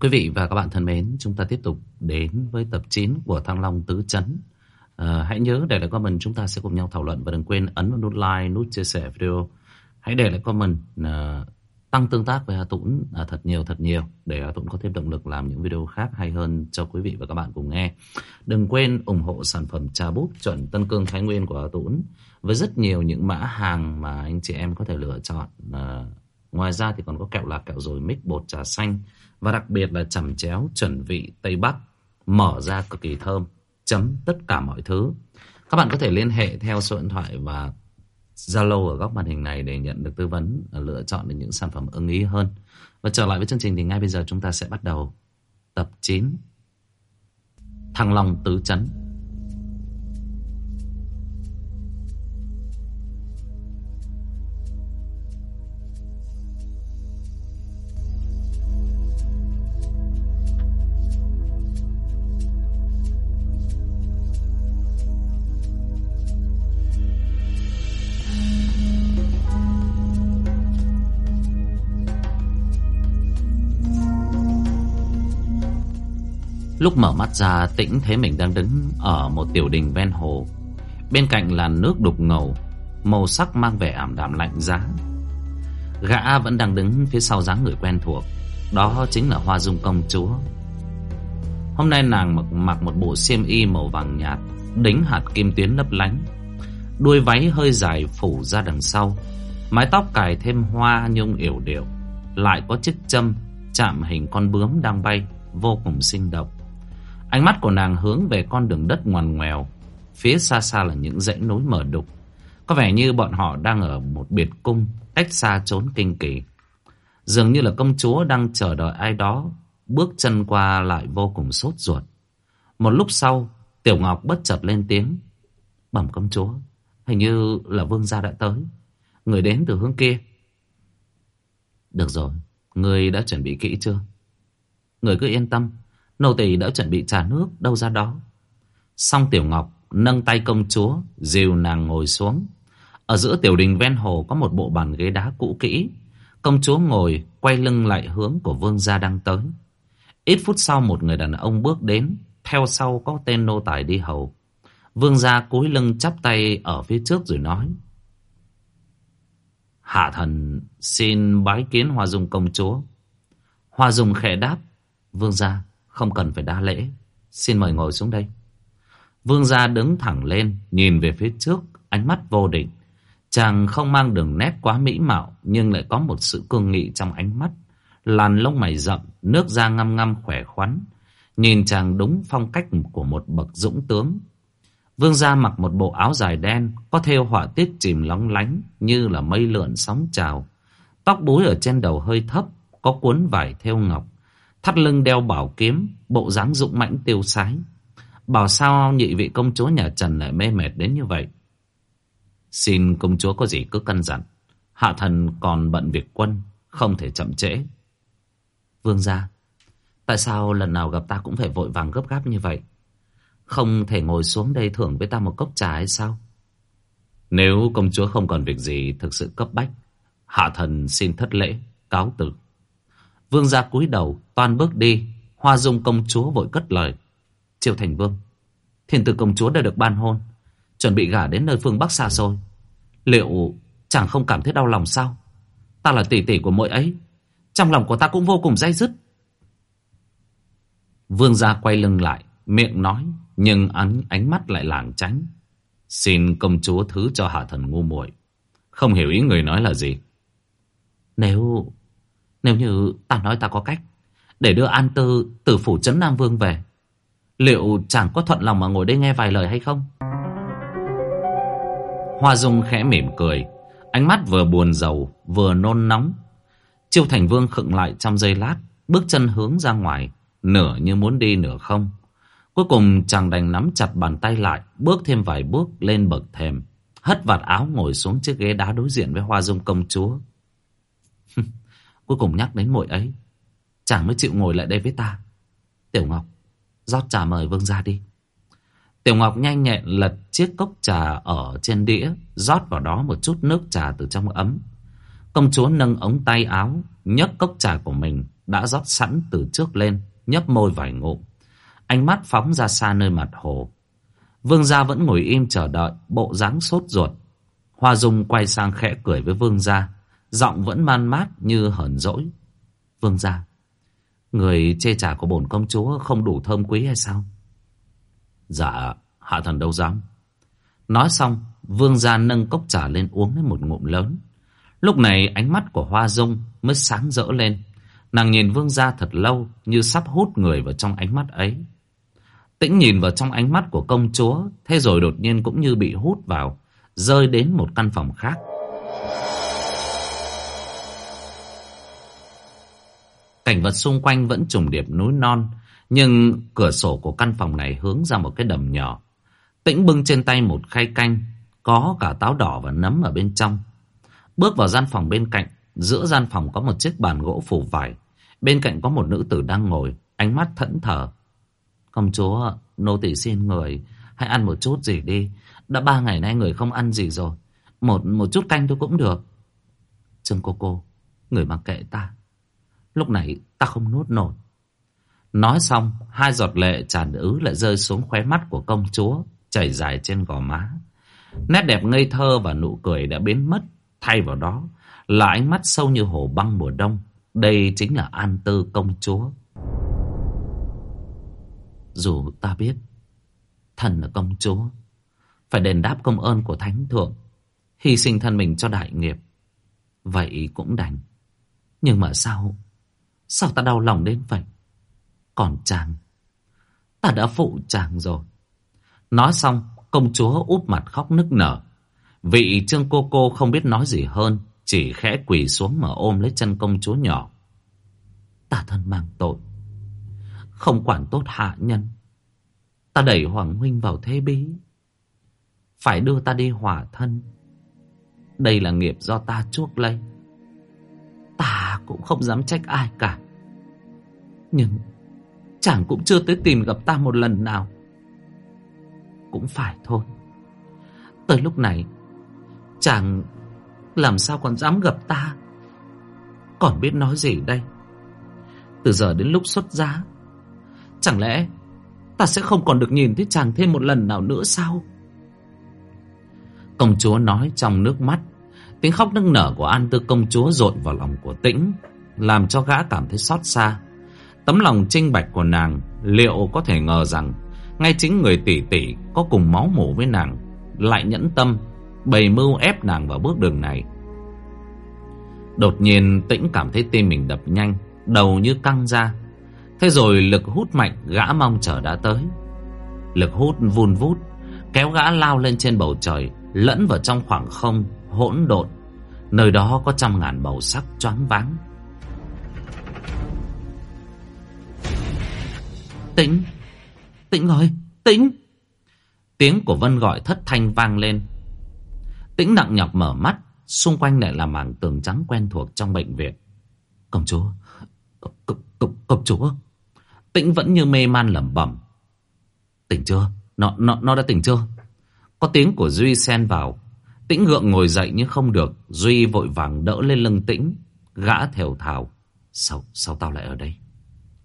Quý vị và các bạn thân mến, chúng ta tiếp tục đến với tập 9 của Thăng Long Tứ Chấn. À, hãy nhớ để lại comment chúng ta sẽ cùng nhau thảo luận và đừng quên ấn vào nút like, nút chia sẻ video. Hãy để lại comment à, tăng tương tác với Hà Tũng à, thật nhiều thật nhiều để Hà Tũng có thêm động lực làm những video khác hay hơn cho quý vị và các bạn cùng nghe. Đừng quên ủng hộ sản phẩm trà búp chuẩn Tân Cương Thái Nguyên của Hà Tũng với rất nhiều những mã hàng mà anh chị em có thể lựa chọn. À, ngoài ra thì còn có kẹo lạc, kẹo rồi mix bột trà xanh và đặc biệt là chẩm chéo chuẩn vị Tây Bắc mở ra cực kỳ thơm chấm tất cả mọi thứ. Các bạn có thể liên hệ theo số điện thoại và Zalo ở góc màn hình này để nhận được tư vấn lựa chọn được những sản phẩm ưng ý hơn. Và trở lại với chương trình thì ngay bây giờ chúng ta sẽ bắt đầu tập 9 Thăng Long Tứ Chấn. Lúc mở mắt ra tĩnh thấy mình đang đứng ở một tiểu đình ven hồ. Bên cạnh là nước đục ngầu Màu sắc mang vẻ ảm đạm lạnh giá. Gã vẫn đang đứng phía sau dáng người quen thuộc Đó chính là Hoa Dung Công Chúa. Hôm nay nàng mặc, mặc một bộ xiêm y màu vàng nhạt Đính hạt kim tuyến lấp lánh. Đuôi váy hơi dài phủ ra đằng sau Mái tóc cài thêm hoa nhung yểu điệu Lại có chiếc châm chạm hình con bướm đang bay Vô cùng sinh động. Ánh mắt của nàng hướng về con đường đất ngoằn ngoèo. Phía xa xa là những dãy núi mở đục. Có vẻ như bọn họ đang ở một biệt cung, cách xa trốn kinh kỳ. Dường như là công chúa đang chờ đợi ai đó, bước chân qua lại vô cùng sốt ruột. Một lúc sau, Tiểu Ngọc bất chợt lên tiếng. Bẩm công chúa, hình như là vương gia đã tới. Người đến từ hướng kia. Được rồi, người đã chuẩn bị kỹ chưa? Người cứ yên tâm, Nô tỳ đã chuẩn bị trà nước đâu ra đó. Xong Tiểu Ngọc nâng tay công chúa, Dìu nàng ngồi xuống. Ở giữa tiểu đình ven hồ có một bộ bàn ghế đá cũ kỹ. Công chúa ngồi quay lưng lại hướng của vương gia đang tới. Ít phút sau một người đàn ông bước đến, Theo sau có tên nô tài đi hầu. Vương gia cúi lưng chắp tay ở phía trước rồi nói, Hạ thần, xin bái kiến Hoa Dung công chúa. Hoa Dung khẽ đáp, Vương gia không cần phải đa lễ. Xin mời ngồi xuống đây. Vương gia đứng thẳng lên, Nhìn về phía trước, Ánh mắt vô định. Chàng không mang đường nét quá mỹ mạo, Nhưng lại có một sự cương nghị trong ánh mắt. Làn lông mày rậm, Nước da ngăm ngăm khỏe khoắn. Nhìn chàng đúng phong cách của một bậc dũng tướng. Vương gia mặc một bộ áo dài đen, Có thêu họa tiết chìm lóng lánh, Như là mây lượn sóng trào. Tóc búi ở trên đầu hơi thấp, Có cuốn vải thêu ngọc. Thắt lưng đeo bảo kiếm, Bộ dáng dũng mãnh tiêu sái. Bảo sao nhị vị công chúa nhà Trần lại mê mệt đến như vậy? Xin công chúa có gì cứ căn dặn, Hạ thần còn bận việc quân, Không thể chậm trễ. Vương gia, Tại sao lần nào gặp ta cũng phải vội vàng gấp gáp như vậy? Không thể ngồi xuống đây thưởng với ta một cốc trà hay sao? Nếu công chúa không còn việc gì Thực sự cấp bách, Hạ thần xin thất lễ, Cáo từ. Vương gia cúi đầu, toan bước đi. Hoa dung công chúa vội cất lời. Triệu thành vương, thiên tử công chúa đã được ban hôn. Chuẩn bị gả đến nơi phương Bắc xa xôi. Liệu chẳng không cảm thấy đau lòng sao? Ta là tỷ tỷ của mỗi ấy. Trong lòng của ta cũng vô cùng dây dứt. Vương gia quay lưng lại, miệng nói, nhưng ánh, ánh mắt lại lảng tránh. Xin công chúa thứ cho hạ thần ngu muội Không hiểu ý người nói là gì. Nếu nếu như ta nói ta có cách Để đưa An Tư từ phủ trấn Nam Vương về, Liệu chẳng có thuận lòng mà ngồi đây nghe vài lời hay không? Hoa Dung khẽ mỉm cười, Ánh mắt vừa buồn rầu, Vừa nôn nóng. Chiêu Thành Vương khựng lại trong giây lát, Bước chân hướng ra ngoài, Nửa như muốn đi nửa không. Cuối cùng chàng đành nắm chặt bàn tay lại, Bước thêm vài bước lên bậc thềm, Hất vạt áo ngồi xuống chiếc ghế đá đối diện với Hoa Dung công chúa. Cuối cùng nhắc đến muội ấy Chàng mới chịu ngồi lại đây với ta Tiểu Ngọc rót trà mời vương ra đi Tiểu Ngọc nhanh nhẹn lật chiếc cốc trà ở trên đĩa rót vào đó một chút nước trà từ trong ấm Công chúa nâng ống tay áo nhấc cốc trà của mình đã rót sẵn từ trước lên, nhấp môi vài ngụm. Ánh mắt phóng ra xa nơi mặt hồ. Vương gia vẫn ngồi im chờ đợi, bộ dáng sốt ruột. Hoa Dung quay sang khẽ cười với Vương gia, giọng vẫn man mát như hờn dỗi. Vương gia, người chê trả của bổn công chúa không đủ thơm quý hay sao? Dạ, hạ thần đâu dám. Nói xong, Vương gia nâng cốc trà lên uống đến một ngụm lớn. Lúc này ánh mắt của Hoa Dung mới sáng rỡ lên. Nàng nhìn Vương gia thật lâu như sắp hút người vào trong ánh mắt ấy. Tĩnh nhìn vào trong ánh mắt của công chúa, thế rồi đột nhiên cũng như bị hút vào, rơi đến một căn phòng khác. Cảnh vật xung quanh vẫn trùng điệp núi non, nhưng cửa sổ của căn phòng này hướng ra một cái đầm nhỏ. Tĩnh bưng trên tay một khay canh, có cả táo đỏ và nấm ở bên trong. Bước vào gian phòng bên cạnh, giữa gian phòng có một chiếc bàn gỗ phủ vải. Bên cạnh có một nữ tử đang ngồi, ánh mắt thẫn thờ. Công chúa, nô tỳ xin người, hãy ăn một chút gì đi. Đã ba ngày nay người không ăn gì rồi. Một một chút canh tôi cũng được. Trương cô cô, người mặc kệ ta. Lúc này ta không nuốt nổi. Nói xong, hai giọt lệ tràn ứ lại rơi xuống khóe mắt của công chúa, chảy dài trên gò má. Nét đẹp ngây thơ và nụ cười đã biến mất, thay vào đó là ánh mắt sâu như hồ băng mùa đông. Đây chính là An Tư công chúa. Dù ta biết Thần là công chúa Phải đền đáp công ơn của thánh thượng Hy sinh thân mình cho đại nghiệp Vậy cũng đành Nhưng mà sao Sao ta đau lòng đến vậy? Còn chàng. Ta đã phụ chàng rồi. Nói xong, Công chúa úp mặt khóc nức nở. Vị trương cô cô không biết nói gì hơn, Chỉ khẽ quỳ xuống mà ôm lấy chân công chúa nhỏ. Ta thân mang tội. Không quản tốt hạ nhân. Ta đẩy Hoàng Huynh vào thế bí. Phải đưa ta đi hỏa thân. Đây là nghiệp do ta chuốc lấy. Ta cũng không dám trách ai cả. Nhưng Chàng cũng chưa tới tìm gặp ta một lần nào. Cũng phải thôi. Tới lúc này, Chàng Làm sao còn dám gặp ta? Còn biết nói gì đây? Từ giờ đến lúc xuất giá, Chẳng lẽ ta sẽ không còn được nhìn thấy chàng thêm một lần nào nữa sao? Công chúa nói trong nước mắt. Tiếng khóc nức nở của An Tư công chúa rộn vào lòng của Tĩnh, làm cho gã cảm thấy xót xa. Tấm lòng trinh bạch của nàng liệu có thể ngờ rằng ngay chính người tỷ tỷ có cùng máu mủ với nàng lại nhẫn tâm bày mưu ép nàng vào bước đường này. Đột nhiên Tĩnh cảm thấy tim mình đập nhanh, đầu như căng ra, Thế rồi lực hút mạnh gã mong chờ đã tới Lực hút vun vút Kéo gã lao lên trên bầu trời Lẫn vào trong khoảng không hỗn độn Nơi đó có trăm ngàn màu sắc choáng váng Tĩnh Tĩnh ơi Tĩnh Tiếng của Vân gọi thất thanh vang lên Tĩnh nặng nhọc mở mắt Xung quanh lại là mảng tường trắng quen thuộc trong bệnh viện Công chúa Công, công, công chúa Tĩnh vẫn như mê man lẩm bẩm. Tỉnh chưa? Nó, nó, nó đã tỉnh chưa? Có tiếng của Duy sen vào. Tĩnh gượng ngồi dậy nhưng không được. Duy vội vàng đỡ lên lưng Tĩnh. Gã thều thào. Sao, sao tao lại ở đây?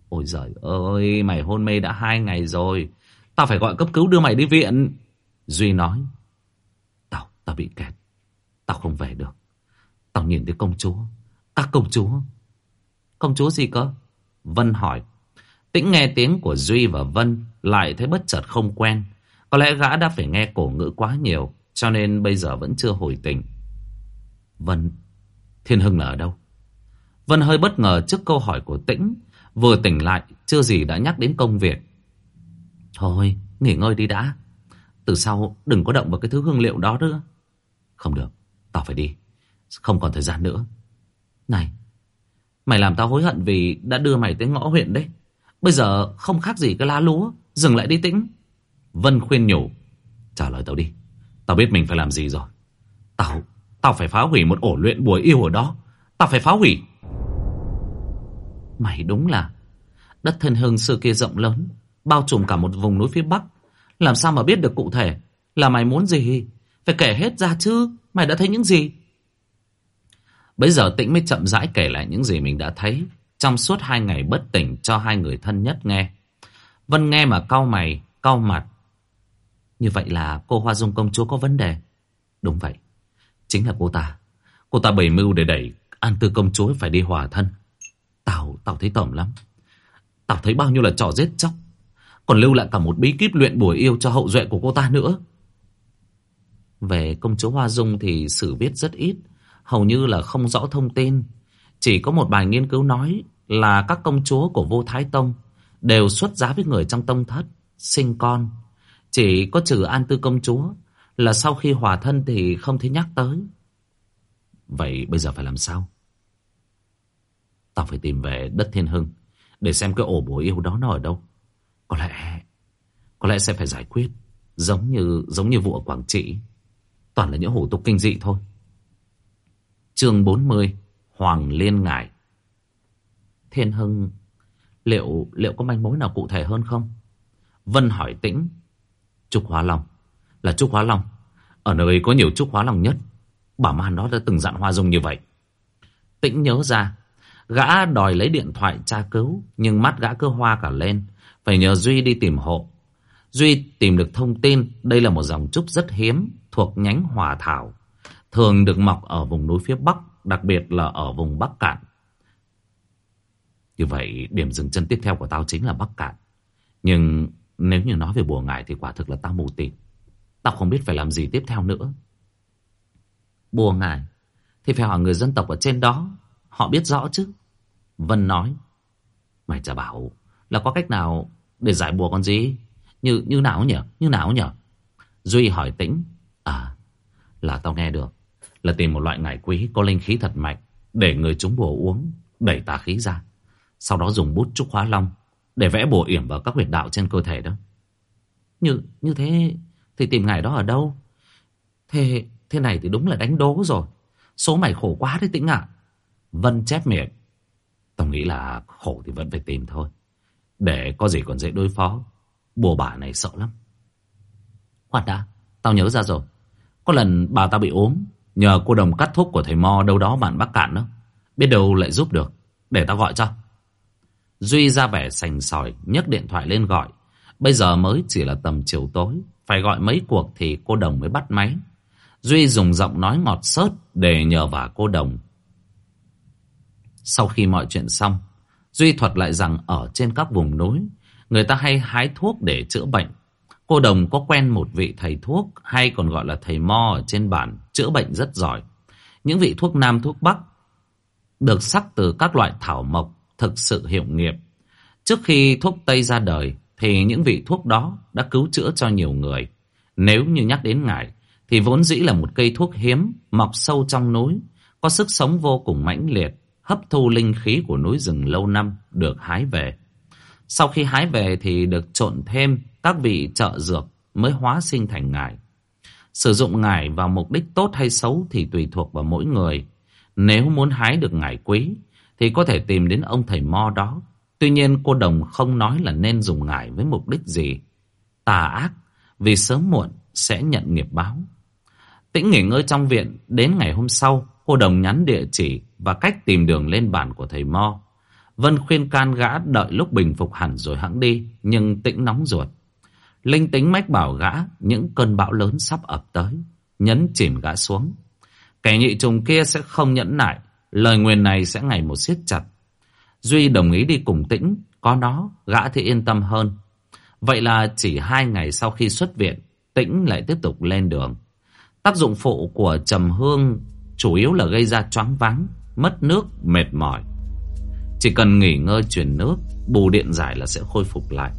Ôi giời ơi, mày hôn mê đã hai ngày rồi. Tao phải gọi cấp cứu đưa mày đi viện. Duy nói. Tao, tao bị kẹt. Tao không về được. Tao nhìn thấy công chúa. Các công chúa. Công chúa gì cơ? Vân hỏi. Tĩnh nghe tiếng của Duy và Vân lại thấy bất chợt không quen. Có lẽ gã đã phải nghe cổ ngữ quá nhiều cho nên bây giờ vẫn chưa hồi tỉnh. Vân, Thiên Hưng là ở đâu? Vân hơi bất ngờ trước câu hỏi của Tĩnh. Vừa tỉnh lại, chưa gì đã nhắc đến công việc. Thôi, nghỉ ngơi đi đã. Từ sau đừng có động vào cái thứ hương liệu đó nữa. Không được, tao phải đi. Không còn thời gian nữa. Này, mày làm tao hối hận vì đã đưa mày tới ngõ huyện đấy. Bây giờ không khác gì cái lá lúa Dừng lại đi tĩnh Vân khuyên nhủ Trả lời tao đi Tao biết mình phải làm gì rồi. Tao Tao phải phá hủy một ổ luyện bùa yêu ở đó. Tao phải phá hủy. Mày đúng là Đất thân hương xưa kia rộng lớn Bao trùm cả một vùng núi phía Bắc. Làm sao mà biết được cụ thể Là mày muốn gì? Phải kể hết ra chứ Mày đã thấy những gì? Bây giờ tĩnh mới chậm rãi kể lại những gì mình đã thấy trong suốt hai ngày bất tỉnh cho hai người thân nhất nghe. Vân nghe mà cau mày, cau mặt. Như vậy là cô Hoa Dung công chúa có vấn đề. Đúng vậy, chính là cô ta. Cô ta bày mưu để đẩy An Tư công chúa phải đi hòa thân. Tao, tao thấy tởm lắm. Tao thấy bao nhiêu là trò giết chóc. Còn lưu lại cả một bí kíp luyện bùa yêu cho hậu duệ của cô ta nữa. Về công chúa Hoa Dung thì sử viết rất ít. Hầu như là không rõ thông tin. Chỉ có một bài nghiên cứu nói là các công chúa của vô Thái Tông đều xuất giá với người trong tông thất, sinh con. Chỉ có trừ An Tư công chúa là sau khi hòa thân thì không thể nhắc tới. Vậy bây giờ phải làm sao? Tao phải tìm về đất thiên hưng để xem cái ổ bùa yêu đó nó ở đâu. Có lẽ, có lẽ sẽ phải giải quyết giống như giống như vụ ở Quảng Trị. Toàn là những hủ tục kinh dị thôi. Chương 40 Hoàng Liên Ngải Thiên Hưng Liệu liệu có manh mối nào cụ thể hơn không? Vân hỏi tĩnh Trúc Hóa Long. Là Trúc Hóa Long. Ở nơi có nhiều Trúc Hóa Long nhất bảo man đó đã từng dặn Hoa Dung như vậy. Tĩnh nhớ ra, Gã đòi lấy điện thoại tra cứu, Nhưng mắt gã cứ hoa cả lên, Phải nhờ Duy đi tìm hộ. Duy tìm được thông tin, Đây là một dòng trúc rất hiếm, Thuộc nhánh hòa thảo, Thường được mọc ở vùng núi phía Bắc, Đặc biệt là ở vùng Bắc Cạn. Như vậy, điểm dừng chân tiếp theo của tao chính là Bắc Cạn. Nhưng nếu như nói về bùa ngải Thì quả thực là tao mù tịt. Tao không biết phải làm gì tiếp theo nữa. Bùa ngải Thì phải hỏi người dân tộc ở trên đó. Họ biết rõ chứ. Vân nói, Mày chả bảo là có cách nào để giải bùa con gì? Như như nào nhỉ? Như nào nhỉ? Duy hỏi tĩnh À là tao nghe được, Là tìm một loại ngải quý có linh khí thật mạnh Để người chúng bùa uống, Đẩy tà khí ra, Sau đó dùng bút trúc hóa long để vẽ bùa yểm vào các huyệt đạo trên cơ thể đó. Như như thế Thì tìm ngài đó ở đâu? Thế thế này thì đúng là đánh đố rồi. Số mày khổ quá đấy tĩnh ạ. Vân chép miệng. Tao nghĩ là khổ thì vẫn phải tìm thôi. Để có gì còn dễ đối phó, Bùa bà này sợ lắm. Khoan đã, Tao nhớ ra rồi. Có lần bà tao bị ốm, Nhờ cô đồng cắt thuốc của thầy Mo đâu đó bạn Bắc Cạn đó. Biết đâu lại giúp được. Để tao gọi cho. Duy ra vẻ sành sỏi nhấc điện thoại lên gọi Bây giờ mới chỉ là tầm chiều tối Phải gọi mấy cuộc thì cô đồng mới bắt máy Duy dùng giọng nói ngọt sớt Để nhờ vả cô đồng sau khi mọi chuyện xong, Duy thuật lại rằng ở trên các vùng núi, người ta hay hái thuốc để chữa bệnh. Cô Đồng có quen một vị thầy thuốc hay còn gọi là thầy mo ở trên bản, chữa bệnh rất giỏi. Những vị thuốc nam thuốc bắc được sắc từ các loại thảo mộc thực sự hiệu nghiệm. Trước khi thuốc Tây ra đời thì những vị thuốc đó đã cứu chữa cho nhiều người. Nếu như nhắc đến ngải thì vốn dĩ là một cây thuốc hiếm mọc sâu trong núi, có sức sống vô cùng mãnh liệt hấp thu linh khí của núi rừng lâu năm được hái về. Sau khi hái về thì được trộn thêm các vị trợ dược mới hóa sinh thành ngải. Sử dụng ngải vào mục đích tốt hay xấu thì tùy thuộc vào mỗi người. Nếu muốn hái được ngải quý thì có thể tìm đến ông thầy mo đó. Tuy nhiên cô Đồng không nói là nên dùng ngải với mục đích gì. Tà ác vì sớm muộn sẽ nhận nghiệp báo. Tĩnh nghỉ ngơi trong viện đến ngày hôm sau cô Đồng nhắn địa chỉ và cách tìm đường lên bản của thầy Mo. Vân khuyên can gã đợi lúc bình phục hẳn rồi hãng đi, nhưng tĩnh nóng ruột. Linh tính mách bảo gã những cơn bão lớn sắp ập tới, nhấn chìm gã xuống. Kẻ nhị trùng kia sẽ không nhẫn nại, lời nguyền này sẽ ngày một siết chặt. Duy đồng ý đi cùng tĩnh, có nó, gã thì yên tâm hơn. Vậy là chỉ hai ngày sau khi xuất viện, tĩnh lại tiếp tục lên đường. Tác dụng phụ của trầm hương chủ yếu là gây ra choáng váng, mất nước, mệt mỏi. Chỉ cần nghỉ ngơi chuyển nước, bù điện giải là sẽ khôi phục lại.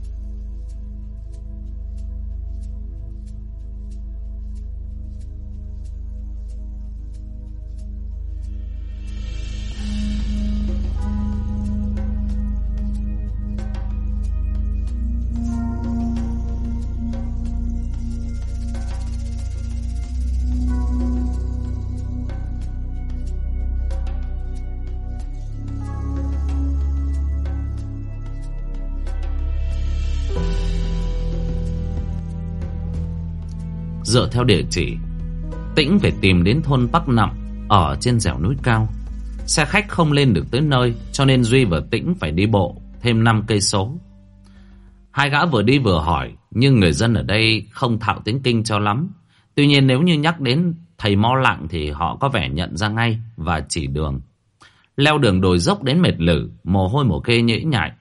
Dựa theo địa chỉ, Tĩnh phải tìm đến thôn Bắc Nậm Ở trên dẻo núi cao. Xe khách không lên được tới nơi, Cho nên Duy và Tĩnh phải đi bộ Thêm 5 cây số. Hai gã vừa đi vừa hỏi, Nhưng người dân ở đây không thạo tiếng kinh cho lắm. Tuy nhiên nếu như nhắc đến thầy mo lặng Thì họ có vẻ nhận ra ngay Và chỉ đường. Leo đường đồi dốc đến mệt lử, Mồ hôi mồ kê nhễ nhại.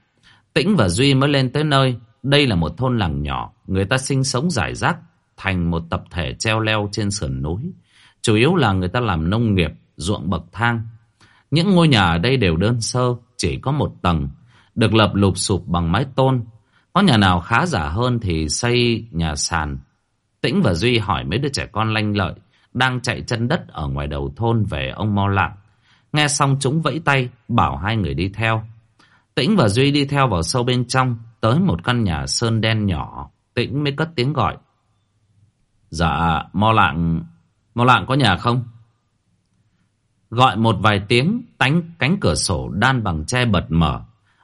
Tĩnh và Duy mới lên tới nơi. Đây là một thôn làng nhỏ, Người ta sinh sống rải rác Thành một tập thể treo leo trên sườn núi. Chủ yếu là người ta làm nông nghiệp, Ruộng bậc thang. Những ngôi nhà ở đây đều đơn sơ, Chỉ có một tầng, Được lập lụp sụp bằng mái tôn. Có nhà nào khá giả hơn thì xây nhà sàn. Tĩnh và Duy hỏi mấy đứa trẻ con lanh lợi, Đang chạy chân đất ở ngoài đầu thôn về ông Mo Lạng Nghe xong chúng vẫy tay, Bảo hai người đi theo. Tĩnh và Duy đi theo vào sâu bên trong, Tới một căn nhà sơn đen nhỏ. Tĩnh mới cất tiếng gọi. Dạ Mo Lạng Mo Lạng có nhà không? Gọi một vài tiếng, Tánh cánh cửa sổ đan bằng tre bật mở.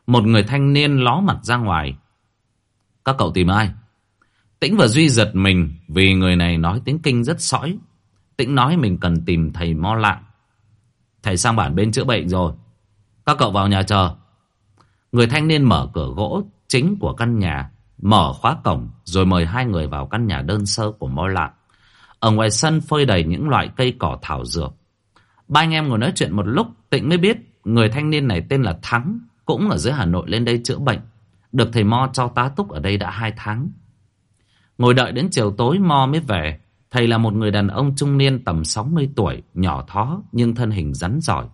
Một người thanh niên ló mặt ra ngoài. Các cậu tìm ai? Tĩnh và Duy giật mình Vì người này nói tiếng kinh rất sõi. Tĩnh nói mình cần tìm thầy Mo Lạng. Thầy sang bản bên chữa bệnh rồi. Các cậu vào nhà chờ. Người thanh niên mở cửa gỗ chính của căn nhà. Mở khóa cổng Rồi mời hai người vào căn nhà đơn sơ của Mo Lạng Ở ngoài sân phơi đầy những loại cây cỏ thảo dược. Ba anh em ngồi nói chuyện một lúc Tịnh mới biết Người thanh niên này tên là Thắng Cũng ở dưới Hà Nội lên đây chữa bệnh. Được thầy Mo cho tá túc ở đây đã hai tháng. Ngồi đợi đến chiều tối Mo mới về. Thầy là một người đàn ông trung niên tầm 60 tuổi, nhỏ thó nhưng thân hình rắn giỏi.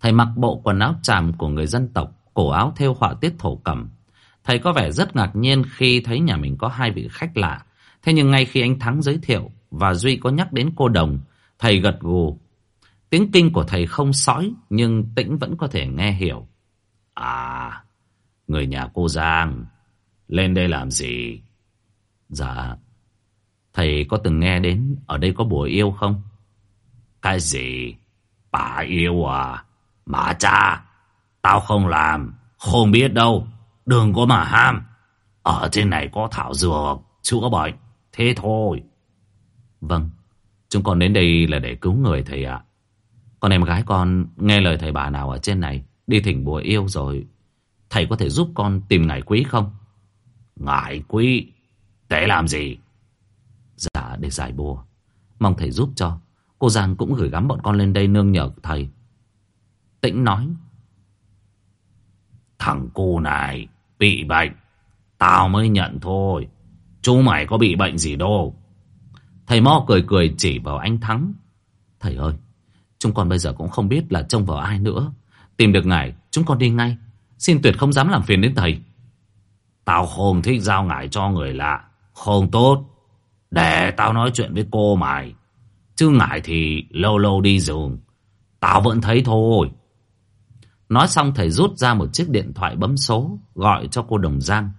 Thầy mặc bộ quần áo tràm của người dân tộc, cổ áo theo họa tiết thổ cẩm. Thầy có vẻ rất ngạc nhiên khi thấy nhà mình có hai vị khách lạ. Thế nhưng ngay khi anh Thắng giới thiệu và Duy có nhắc đến cô đồng, thầy gật gù. Tiếng kinh của thầy không sõi nhưng tĩnh vẫn có thể nghe hiểu. À, người nhà cô Giang, lên đây làm gì? Dạ, Thầy có từng nghe đến ở đây có bùa yêu không? Cái gì? Bà yêu à? Mà cha, tao không làm, không biết đâu. Đừng có mà ham. Ở trên này có thảo dược, chữa bệnh. Thế thôi. Vâng, chúng con đến đây là để cứu người thầy ạ. Con em gái con nghe lời thầy bà nào ở trên này đi thỉnh bùa yêu rồi. Thầy có thể giúp con tìm ngải quý không? Ngải quý? Để làm gì? Dạ để giải bùa Mong thầy giúp cho Cô Giang cũng gửi gắm bọn con lên đây nương nhờ thầy Tĩnh nói Thằng cô này bị bệnh. Tao mới nhận thôi. Chú mày có bị bệnh gì đâu. Thầy Mo cười cười chỉ vào anh Thắng. Thầy ơi, Chúng con bây giờ cũng không biết là trông vào ai nữa. Tìm được ngài, chúng con đi ngay. Xin tuyệt không dám làm phiền đến thầy. Tao không thích giao ngài cho người lạ. Không tốt. Để tao nói chuyện với cô mày. Chứ ngại thì lâu lâu đi dùng. Tao vẫn thấy thôi. Nói xong thầy rút ra một chiếc điện thoại bấm số. Gọi cho cô Đồng Giang.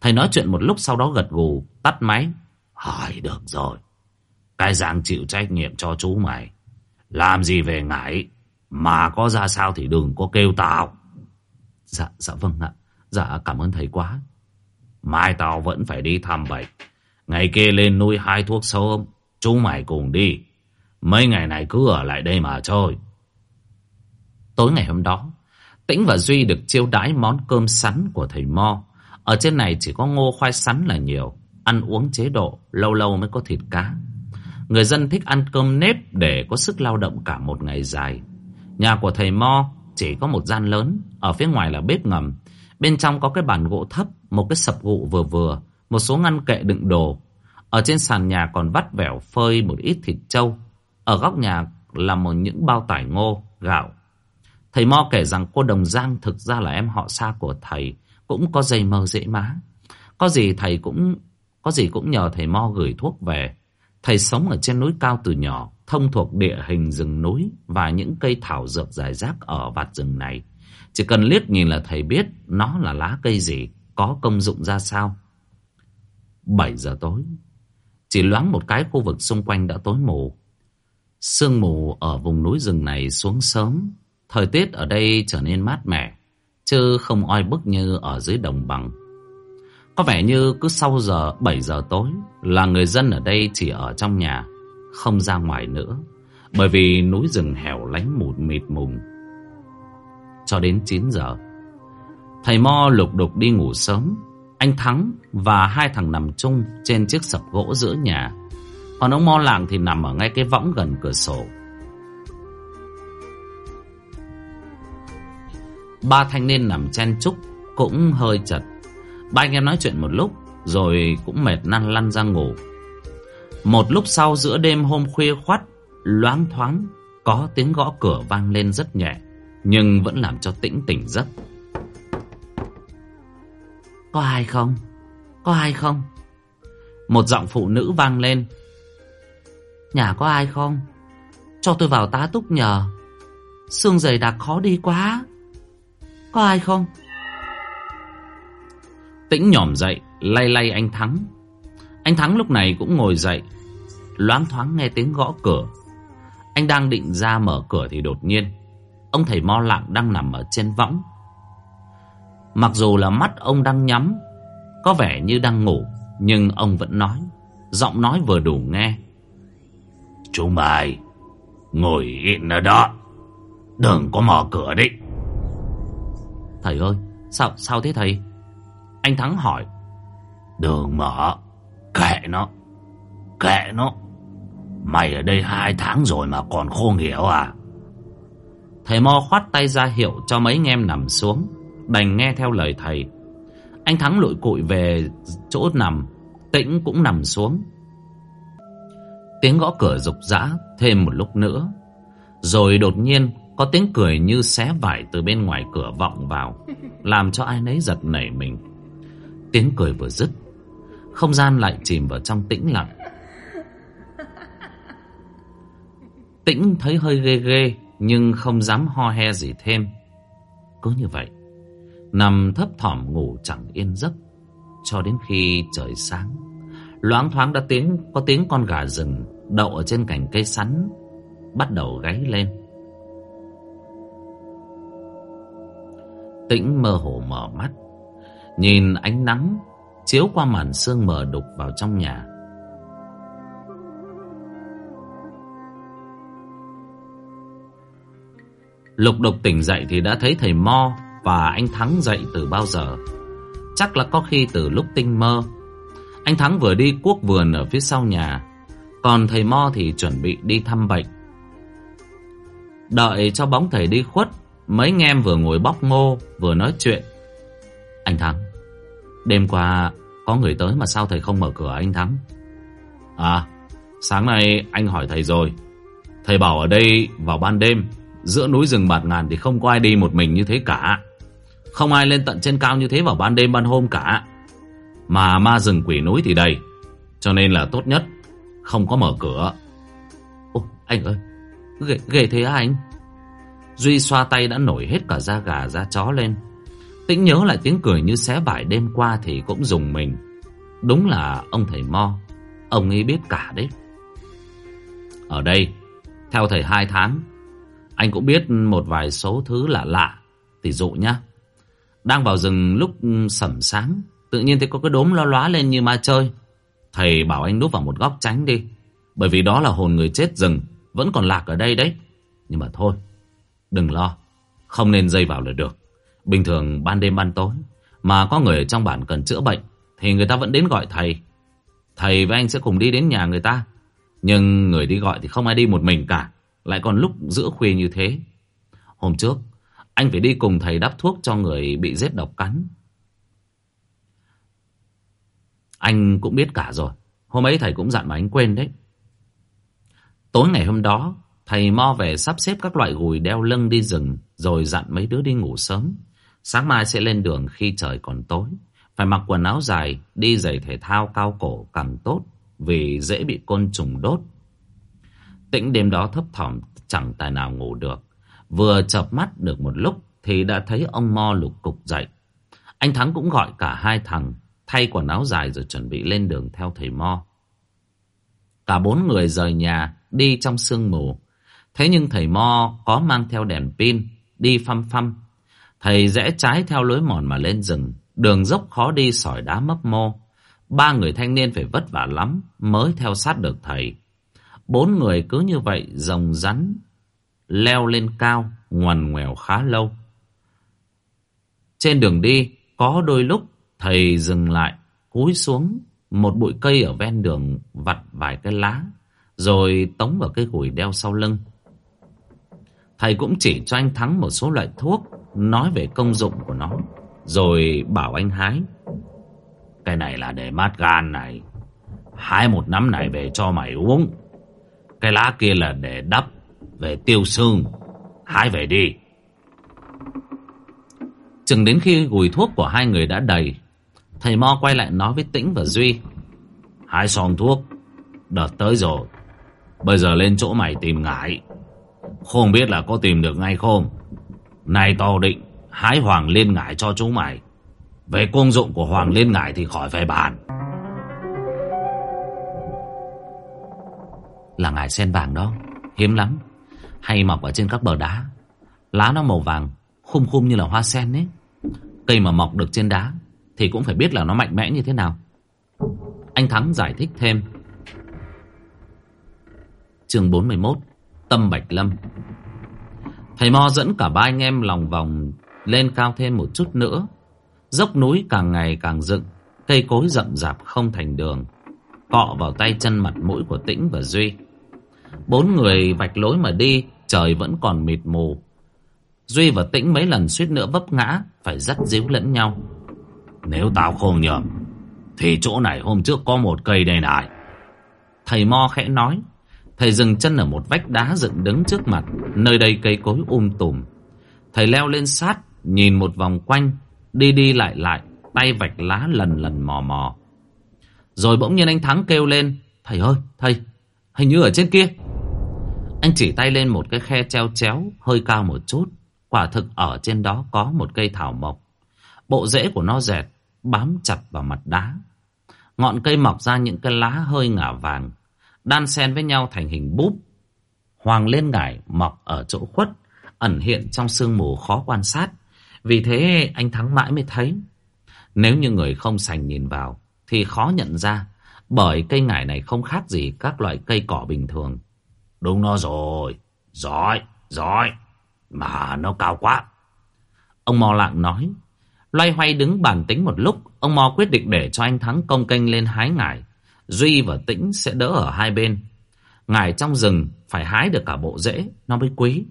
Thầy nói chuyện một lúc sau đó gật gù. Tắt máy. Hỏi được rồi. Cái Giang chịu trách nhiệm cho chú mày. Làm gì về ngại. Mà có ra sao thì đừng có kêu tao. Dạ, dạ vâng ạ. Dạ cảm ơn thầy quá. Mai tao vẫn phải đi thăm bệnh. Ngày kia lên nuôi hai thuốc sâu Chú mày cùng đi Mấy ngày này cứ ở lại đây mà chơi Tối ngày hôm đó Tĩnh và Duy được chiêu đãi món cơm sắn của thầy Mo Ở trên này chỉ có ngô khoai sắn là nhiều Ăn uống chế độ Lâu lâu mới có thịt cá Người dân thích ăn cơm nếp Để có sức lao động cả một ngày dài Nhà của thầy Mo chỉ có một gian lớn Ở phía ngoài là bếp ngầm Bên trong có cái bàn gỗ thấp Một cái sập gụ vừa vừa một số ngăn kệ đựng đồ. Ở trên sàn nhà còn vắt vẻo phơi một ít thịt trâu. Ở góc nhà là một những bao tải ngô, gạo. Thầy Mo kể rằng cô Đồng Giang thực ra là em họ xa của thầy, cũng có dây mơ dễ má. Có gì thầy cũng có gì cũng nhờ thầy Mo gửi thuốc về. Thầy sống ở trên núi cao từ nhỏ, thông thuộc địa hình rừng núi và những cây thảo dược dài rác ở vạt rừng này. Chỉ cần liếc nhìn là thầy biết nó là lá cây gì, có công dụng ra sao. 7 giờ tối. Chỉ loáng một cái khu vực xung quanh đã tối mù. Sương mù ở vùng núi rừng này xuống sớm. Thời tiết ở đây trở nên mát mẻ, chứ không oi bức như ở dưới đồng bằng. Có vẻ như cứ sau giờ 7 giờ tối là người dân ở đây chỉ ở trong nhà, không ra ngoài nữa. Bởi vì núi rừng hẻo lánh mụt mịt mùng. Cho đến 9 giờ, thầy Mo lục đục đi ngủ sớm. Anh Thắng và hai thằng nằm chung trên chiếc sập gỗ giữa nhà. Còn ông Mo làng thì nằm ở ngay cái võng gần cửa sổ. Ba thanh niên nằm chen chúc cũng hơi chật. Ba anh em nói chuyện một lúc rồi cũng mệt năn lăn ra ngủ. Một lúc sau giữa đêm hôm khuya khoắt, loáng thoáng có tiếng gõ cửa vang lên rất nhẹ, nhưng vẫn làm cho tĩnh tỉnh giấc. Có ai không? Có ai không? Một giọng phụ nữ vang lên. Nhà có ai không? Cho tôi vào tá túc nhờ. Sương dày đặc khó đi quá. Có ai không? Tĩnh nhỏm dậy, lay lay anh Thắng. Anh Thắng lúc này cũng ngồi dậy, loáng thoáng nghe tiếng gõ cửa. Anh đang định ra mở cửa thì đột nhiên, ông thầy mo lặng đang nằm ở trên võng. Mặc dù là mắt ông đang nhắm, có vẻ như đang ngủ, nhưng ông vẫn nói, giọng nói vừa đủ nghe. Chú mày, ngồi yên ở đó, đừng có mở cửa đi. Thầy ơi, sao sao thế thầy? Anh Thắng hỏi. Đừng mở, kệ nó, kệ nó. Mày ở đây hai tháng rồi mà còn khôn hiểu à? Thầy Mo khoát tay ra hiệu cho mấy anh em nằm xuống, đành nghe theo lời thầy. Anh Thắng lội cụi về chỗ nằm, Tĩnh cũng nằm xuống. Tiếng gõ cửa rục rã thêm một lúc nữa. Rồi đột nhiên có tiếng cười như xé vải từ bên ngoài cửa vọng vào, làm cho ai nấy giật nảy mình. Tiếng cười vừa dứt, không gian lại chìm vào trong tĩnh lặng. Tĩnh thấy hơi ghê ghê, nhưng không dám ho he gì thêm. Cứ như vậy, nằm thấp thỏm ngủ chẳng yên giấc, cho đến khi trời sáng. Loáng thoáng đã tiếng có tiếng con gà rừng đậu ở trên cành cây sắn bắt đầu gáy lên. Tĩnh mơ hồ mở mắt. Nhìn ánh nắng Chiếu qua màn sương mờ đục vào trong nhà. Lục đục tỉnh dậy thì đã thấy thầy Mo Và anh Thắng dậy từ bao giờ. Chắc là có khi từ lúc tinh mơ. Anh Thắng vừa đi cuốc vườn ở phía sau nhà, Còn thầy Mo thì chuẩn bị đi thăm bệnh. Đợi cho bóng thầy đi khuất Mấy anh em vừa ngồi bóc ngô Vừa nói chuyện. Anh Thắng Đêm qua có người tới mà sao thầy không mở cửa anh Thắng? À Sáng nay anh hỏi thầy rồi. Thầy bảo ở đây vào ban đêm Giữa núi rừng bạt ngàn thì không có ai đi một mình như thế cả. Không ai lên tận trên cao như thế vào ban đêm ban hôm cả. Mà ma rừng quỷ núi thì đầy Cho nên là tốt nhất Không có mở cửa. Ô anh ơi Ghê, ghê thế anh? Duy xoa tay đã nổi hết cả da gà da chó lên. Tĩnh nhớ lại tiếng cười như xé vải đêm qua thì cũng dùng mình. Đúng là ông thầy Mo, Ông ấy biết cả đấy. Ở đây, Theo thầy hai tháng, Anh cũng biết một vài số thứ lạ lạ Tỷ dụ nhá. Đang vào rừng lúc ừ, sẩm sáng, Tự nhiên thấy có cái đốm lo lóa lên như ma chơi. Thầy bảo anh núp vào một góc tránh đi, Bởi vì đó là hồn người chết rừng, Vẫn còn lạc ở đây đấy. Nhưng mà thôi Đừng lo, Không nên dây vào là được. Bình thường ban đêm ban tối, Mà có người ở trong bản cần chữa bệnh, Thì người ta vẫn đến gọi thầy. Thầy và anh sẽ cùng đi đến nhà người ta. Nhưng người đi gọi thì không ai đi một mình cả, Lại còn lúc giữa khuya như thế. Hôm trước, Anh phải đi cùng thầy đắp thuốc cho người bị rết độc cắn. Anh cũng biết cả rồi. Hôm ấy thầy cũng dặn mà anh quên đấy. Tối ngày hôm đó Thầy mo về sắp xếp các loại gùi đeo lưng đi rừng, Rồi dặn mấy đứa đi ngủ sớm. Sáng mai sẽ lên đường khi trời còn tối. Phải mặc quần áo dài, Đi giày thể thao cao cổ càng tốt, Vì dễ bị côn trùng đốt. Tĩnh đêm đó thấp thỏm, Chẳng tài nào ngủ được. Vừa chợp mắt được một lúc Thì đã thấy ông Mo lục cục dậy. Anh Thắng cũng gọi cả hai thằng, Thay quần áo dài rồi chuẩn bị lên đường theo thầy Mo. Cả bốn người rời nhà, Đi trong sương mù. Thế nhưng thầy Mo có mang theo đèn pin Đi phăm phăm Thầy rẽ trái theo lối mòn mà lên rừng Đường dốc khó đi sỏi đá mấp mô Ba người thanh niên phải vất vả lắm Mới theo sát được thầy Bốn người cứ như vậy rồng rắn leo lên cao, ngoằn ngoèo khá lâu. Trên đường đi, có đôi lúc thầy dừng lại, cúi xuống một bụi cây ở ven đường vặt vài cái lá, rồi tống vào cái gùi đeo sau lưng. Thầy cũng chỉ cho anh Thắng một số loại thuốc, nói về công dụng của nó, rồi bảo anh hái. Cái này là để mát gan này, hái một nắm này về cho mày uống. Cái lá kia là để đắp về tiêu xương, hái về đi. Chừng đến khi gùi thuốc của hai người đã đầy, thầy Mo quay lại nói với Tĩnh và Duy. hái xong thuốc, đợt tới rồi. Bây giờ lên chỗ mày tìm ngải. Không biết là có tìm được ngay không? Này tao định hái hoàng liên ngải cho chúng mày. Về công dụng của hoàng liên ngải thì khỏi phải bàn. Là ngải sen vàng đó, hiếm lắm. Hay mọc ở trên các bờ đá. Lá nó màu vàng, khum khum như là hoa sen ấy. Cây mà mọc được trên đá thì cũng phải biết là nó mạnh mẽ như thế nào. Anh Thắng giải thích thêm. Chương 41 Tâm Bạch Lâm Thầy Mo dẫn cả ba anh em lòng vòng lên cao thêm một chút nữa. Dốc núi càng ngày càng dựng, cây cối rậm rạp không thành đường. Cọ vào tay chân mặt mũi của Tĩnh và Duy. Bốn người vạch lối mà đi, trời vẫn còn mịt mù. Duy và Tĩnh mấy lần suýt nữa vấp ngã, phải dắt díu lẫn nhau. Nếu tao không nhầm, thì chỗ này hôm trước có một cây đây này. Thầy Mo khẽ nói. Thầy dừng chân ở một vách đá dựng đứng trước mặt, nơi đây cây cối um tùm. Thầy leo lên sát, nhìn một vòng quanh, đi đi lại lại, tay vạch lá lần lần mò mò. Rồi bỗng nhiên anh Thắng kêu lên, thầy ơi, thầy, hình như ở trên kia. Anh chỉ tay lên một cái khe treo chéo, hơi cao một chút. Quả thực ở trên đó có một cây thảo mộc. Bộ rễ của nó dẹt, bám chặt vào mặt đá. Ngọn cây mọc ra những cái lá hơi ngả vàng, đan xen với nhau thành hình búp. Hoàng lên ngải mọc ở chỗ khuất, ẩn hiện trong sương mù khó quan sát. Vì thế anh Thắng mãi mới thấy. Nếu như người không sành nhìn vào, thì khó nhận ra, bởi cây ngải này không khác gì các loại cây cỏ bình thường. Đúng nó rồi, giỏi, giỏi, mà nó cao quá. Ông Mò Lạng nói, loay hoay đứng bản tính một lúc, ông Mò quyết định để cho anh Thắng công kênh lên hái ngải. Duy và Tĩnh sẽ đỡ ở hai bên. Ngài trong rừng phải hái được cả bộ rễ, nó mới quý.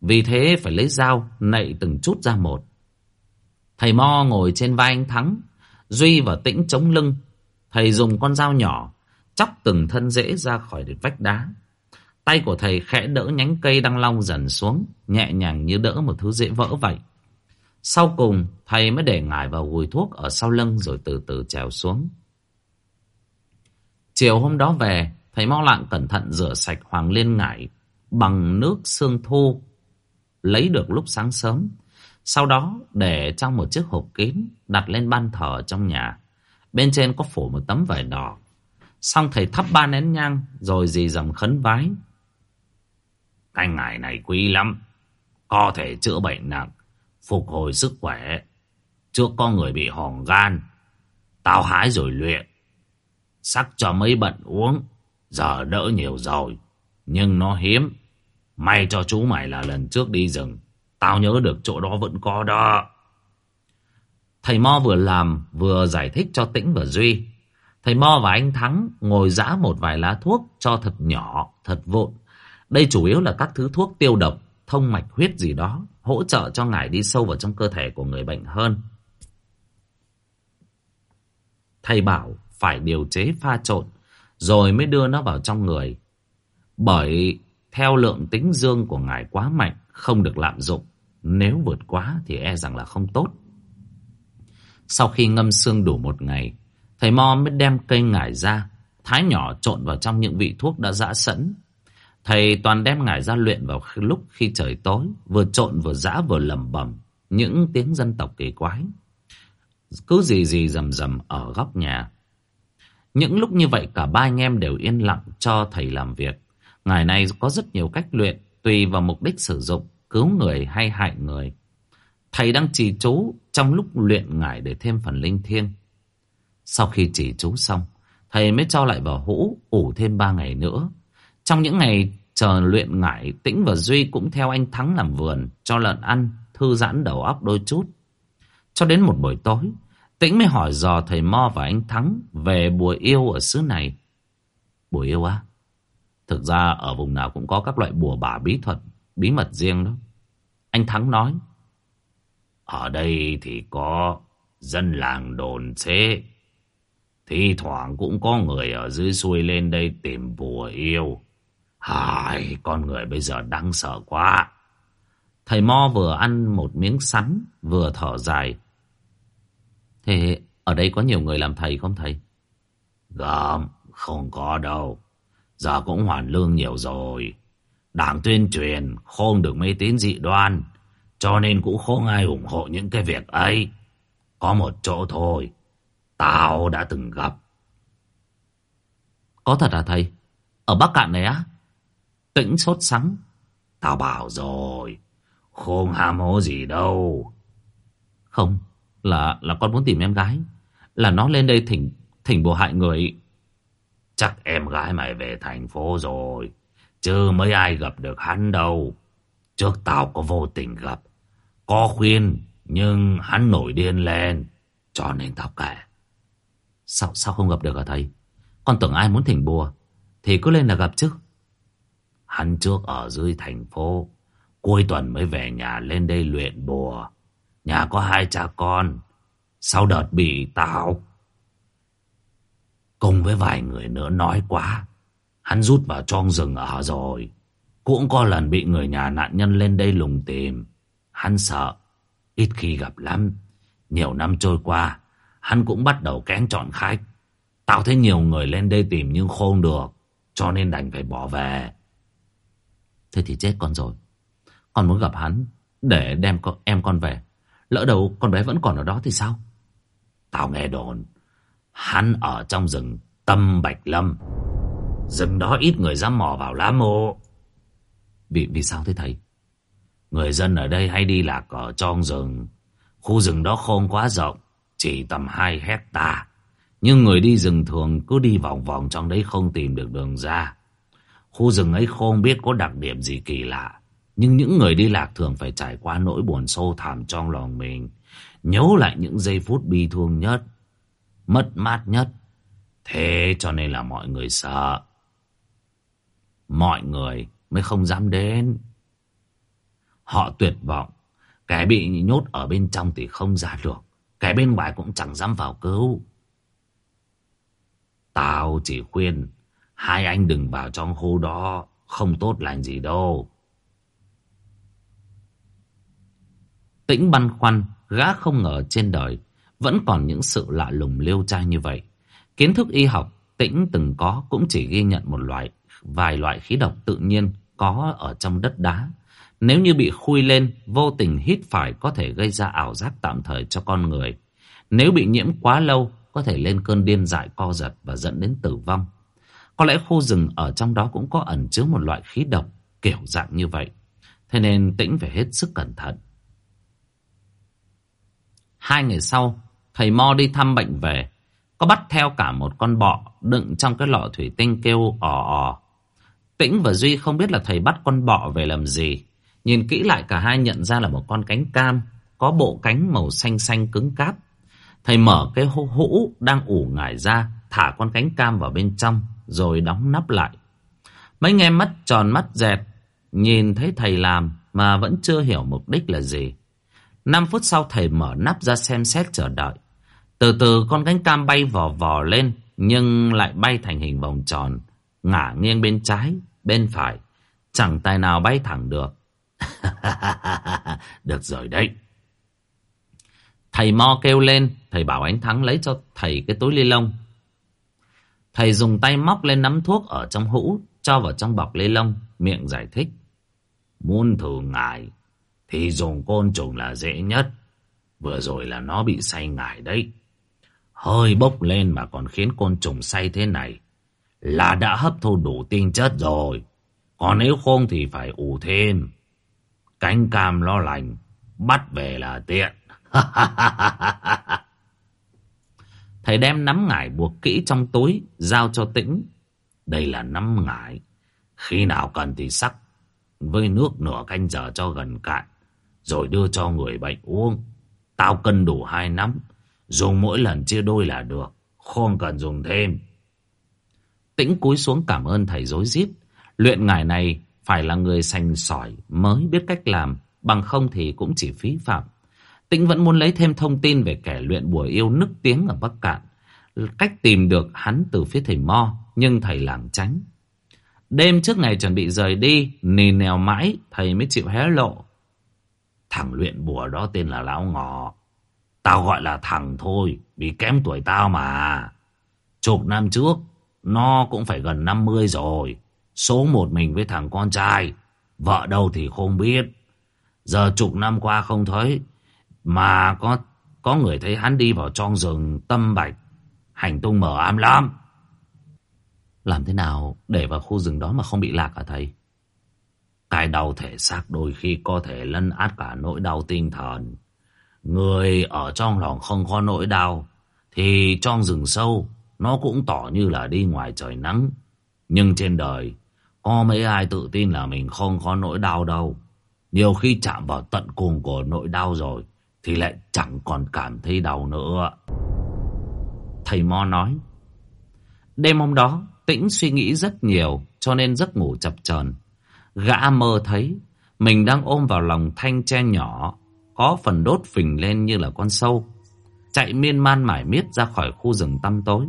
Vì thế phải lấy dao nạy từng chút ra một. Thầy Mo ngồi trên vai anh Thắng, Duy và Tĩnh chống lưng. Thầy dùng con dao nhỏ, chóc từng thân rễ ra khỏi vách đá. Tay của thầy khẽ đỡ nhánh cây đang long dần xuống, nhẹ nhàng như đỡ một thứ dễ vỡ vậy. Sau cùng, thầy mới để ngải vào gùi thuốc ở sau lưng rồi từ từ trèo xuống. Chiều hôm đó về, thầy Mao Lạng cẩn thận rửa sạch hoàng liên ngải bằng nước sương thu lấy được lúc sáng sớm. Sau đó để trong một chiếc hộp kín đặt lên ban thờ trong nhà. Bên trên có phủ một tấm vải đỏ. Xong thầy thắp ba nén nhang rồi dì dầm khấn vái. Cái ngải này quý lắm. Có thể chữa bệnh nặng, phục hồi sức khỏe. Trước có người bị hỏng gan. Tao hái rồi luyện. Sắc cho mấy bận uống. Giờ đỡ nhiều rồi. Nhưng nó hiếm. May cho chú mày là lần trước đi rừng. Tao nhớ được chỗ đó vẫn có đó. Thầy Mo vừa làm vừa giải thích cho Tĩnh và Duy. Thầy Mo và anh Thắng ngồi giã một vài lá thuốc cho thật nhỏ, thật vụn. Đây chủ yếu là các thứ thuốc tiêu độc, thông mạch huyết gì đó, hỗ trợ cho ngải đi sâu vào trong cơ thể của người bệnh hơn. Thầy bảo phải điều chế pha trộn, rồi mới đưa nó vào trong người. Bởi theo lượng tính dương của ngài quá mạnh, không được lạm dụng. Nếu vượt quá thì e rằng là không tốt. Sau khi ngâm xương đủ một ngày, thầy Mo mới đem cây ngải ra, thái nhỏ trộn vào trong những vị thuốc đã giã sẵn. Thầy toàn đem ngải ra luyện vào lúc khi trời tối, vừa trộn vừa giã vừa lẩm bẩm những tiếng dân tộc kỳ quái. Cứ gì gì rầm rầm ở góc nhà. Những lúc như vậy cả ba anh em đều yên lặng cho thầy làm việc. Ngày này có rất nhiều cách luyện, tùy vào mục đích sử dụng, cứu người hay hại người. Thầy đang trì chú trong lúc luyện ngải để thêm phần linh thiêng. Sau khi trì chú xong, thầy mới cho lại vào hũ ủ thêm ba ngày nữa. Trong những ngày chờ luyện ngải, Tĩnh và Duy cũng theo anh Thắng làm vườn, cho lợn ăn, thư giãn đầu óc đôi chút. Cho đến một buổi tối, Tĩnh mới hỏi dò thầy Mo và anh Thắng về bùa yêu ở xứ này. Bùa yêu á? Thực ra ở vùng nào cũng có các loại bùa bả bí thuật, bí mật riêng đó. Anh Thắng nói. Ở đây thì có dân làng đồn xế. Thì thoảng cũng có người ở dưới xuôi lên đây tìm bùa yêu. Hài, con người bây giờ đang sợ quá. Thầy Mo vừa ăn một miếng sắn, vừa thở dài. Thế ở đây có nhiều người làm thầy không thầy? Gớm, không có đâu. Giờ cũng hoàn lương nhiều rồi. Đảng tuyên truyền không được mê tín dị đoan. Cho nên cũng không ai ủng hộ những cái việc ấy. Có một chỗ thôi. Tao đã từng gặp. Có thật à thầy? Ở Bắc Cạn này á? Tĩnh sốt sắng. Tao bảo rồi. Không ham hố gì đâu. Không, là là con muốn tìm em gái. Là nó lên đây thỉnh thỉnh bùa hại người. Chắc em gái mày về thành phố rồi. Chứ mấy ai gặp được hắn đâu. Trước tao có vô tình gặp. Có khuyên, nhưng hắn nổi điên lên. Cho nên tao kể. Sao, sao không gặp được hả thầy? Con tưởng ai muốn thỉnh bùa. Thì cứ lên là gặp chứ. Hắn trước ở dưới thành phố. Cuối tuần mới về nhà lên đây luyện bùa. Nhà có hai cha con. Sau đợt bị tao Cùng với vài người nữa nói quá. Hắn rút vào trong rừng ở rồi. Cũng có lần bị người nhà nạn nhân lên đây lùng tìm. Hắn sợ. Ít khi gặp lắm. Nhiều năm trôi qua. Hắn cũng bắt đầu kén chọn khách. Tao thấy nhiều người lên đây tìm nhưng không được. Cho nên đành phải bỏ về. Thế thì chết con rồi. Con muốn gặp hắn. Để đem con, em con về. Lỡ đầu con bé vẫn còn ở đó thì sao? Tao nghe đồn Hắn ở trong rừng Tâm Bạch Lâm. Rừng đó ít người dám mò vào lá mộ. Vì, vì sao thế thầy? Người dân ở đây hay đi lạc ở trong rừng. Khu rừng đó không quá rộng, chỉ tầm 2 hecta. Nhưng người đi rừng thường cứ đi vòng vòng trong đấy không tìm được đường ra. Khu rừng ấy không biết có đặc điểm gì kỳ lạ. Nhưng những người đi lạc thường phải trải qua nỗi buồn sâu thẳm trong lòng mình. Nhớ lại những giây phút bi thương nhất, mất mát nhất. Thế cho nên là mọi người sợ. Mọi người mới không dám đến. Họ tuyệt vọng. Kẻ bị nhốt ở bên trong thì không ra được. Kẻ bên ngoài cũng chẳng dám vào cứu. Tao chỉ khuyên, hai anh đừng vào trong khu đó. Không tốt lành gì đâu. Tĩnh băn khoăn, gã không ngờ trên đời vẫn còn những sự lạ lùng liêu trai như vậy. Kiến thức y học tĩnh từng có cũng chỉ ghi nhận một loại vài loại khí độc tự nhiên có ở trong đất đá. Nếu như bị khui lên, vô tình hít phải có thể gây ra ảo giác tạm thời cho con người. Nếu bị nhiễm quá lâu, có thể lên cơn điên dại co giật và dẫn đến tử vong. Có lẽ khu rừng ở trong đó cũng có ẩn chứa một loại khí độc kiểu dạng như vậy. Thế nên tĩnh phải hết sức cẩn thận. Hai ngày sau, thầy Mo đi thăm bệnh về. Có bắt theo cả một con bọ đựng trong cái lọ thủy tinh kêu ò ò. Tĩnh và Duy không biết là thầy bắt con bọ về làm gì. Nhìn kỹ lại cả hai nhận ra là một con cánh cam, có bộ cánh màu xanh xanh cứng cáp. Thầy mở cái hũ, hũ đang ủ ngải ra, thả con cánh cam vào bên trong, rồi đóng nắp lại. Mấy nghe mắt tròn mắt dẹt, nhìn thấy thầy làm mà vẫn chưa hiểu mục đích là gì. Năm phút sau thầy mở nắp ra xem xét chờ đợi. Từ từ con cánh cam bay vò vò lên, nhưng lại bay thành hình vòng tròn, ngả nghiêng bên trái, bên phải. Chẳng tài nào bay thẳng được. được rồi đấy. Thầy Mo kêu lên, thầy bảo anh Thắng lấy cho thầy cái túi ly lông. Thầy dùng tay móc lên nắm thuốc ở trong hũ, cho vào trong bọc ly lông, miệng giải thích. Muốn thử ngài thì dùng côn trùng là dễ nhất. Vừa rồi là nó bị say ngải đấy. Hơi bốc lên mà còn khiến côn trùng say thế này là đã hấp thu đủ tinh chất rồi. Còn nếu không thì phải ủ thêm. Cánh cam lo lành, bắt về là tiện. Thầy đem nắm ngải buộc kỹ trong túi, giao cho tĩnh. Đây là nắm ngải. Khi nào cần thì sắc với nước nửa canh giờ cho gần cạn. Rồi đưa cho người bệnh uống. Tao cân đủ hai nắm. Dùng mỗi lần chia đôi là được. Không cần dùng thêm. Tĩnh cúi xuống cảm ơn thầy dối rít Luyện ngải này phải là người sành sỏi mới biết cách làm. Bằng không thì cũng chỉ phí phạm. Tĩnh vẫn muốn lấy thêm thông tin về kẻ luyện bùa yêu nức tiếng ở Bắc Cạn. Cách tìm được hắn từ phía thầy Mo, nhưng thầy lảng tránh. Đêm trước ngày chuẩn bị rời đi, nì nèo mãi, thầy mới chịu hé lộ. Thằng luyện bùa đó tên là Lão Ngọ. Tao gọi là thằng thôi, vì kém tuổi tao mà. Chục năm trước, nó cũng phải gần 50 rồi. Số một mình với thằng con trai. Vợ đâu thì không biết. Giờ chục năm qua không thấy. Mà có có người thấy hắn đi vào trong rừng tâm bạch. Hành tung mở ám lắm. Làm thế nào để vào khu rừng đó mà không bị lạc hả thầy? Cái đau thể xác đôi khi có thể lân át cả nỗi đau tinh thần. Người ở trong lòng không có nỗi đau, thì trong rừng sâu, nó cũng tỏ như là đi ngoài trời nắng. Nhưng trên đời, có mấy ai tự tin là mình không có nỗi đau đâu. Nhiều khi chạm vào tận cùng của nỗi đau rồi, thì lại chẳng còn cảm thấy đau nữa. Thầy Mo nói. Đêm hôm đó, Tĩnh suy nghĩ rất nhiều, cho nên giấc ngủ chập chờn. Gã mơ thấy mình đang ôm vào lòng thanh tre nhỏ, có phần đốt phình lên như là con sâu. Chạy miên man mải miết ra khỏi khu rừng tăm tối.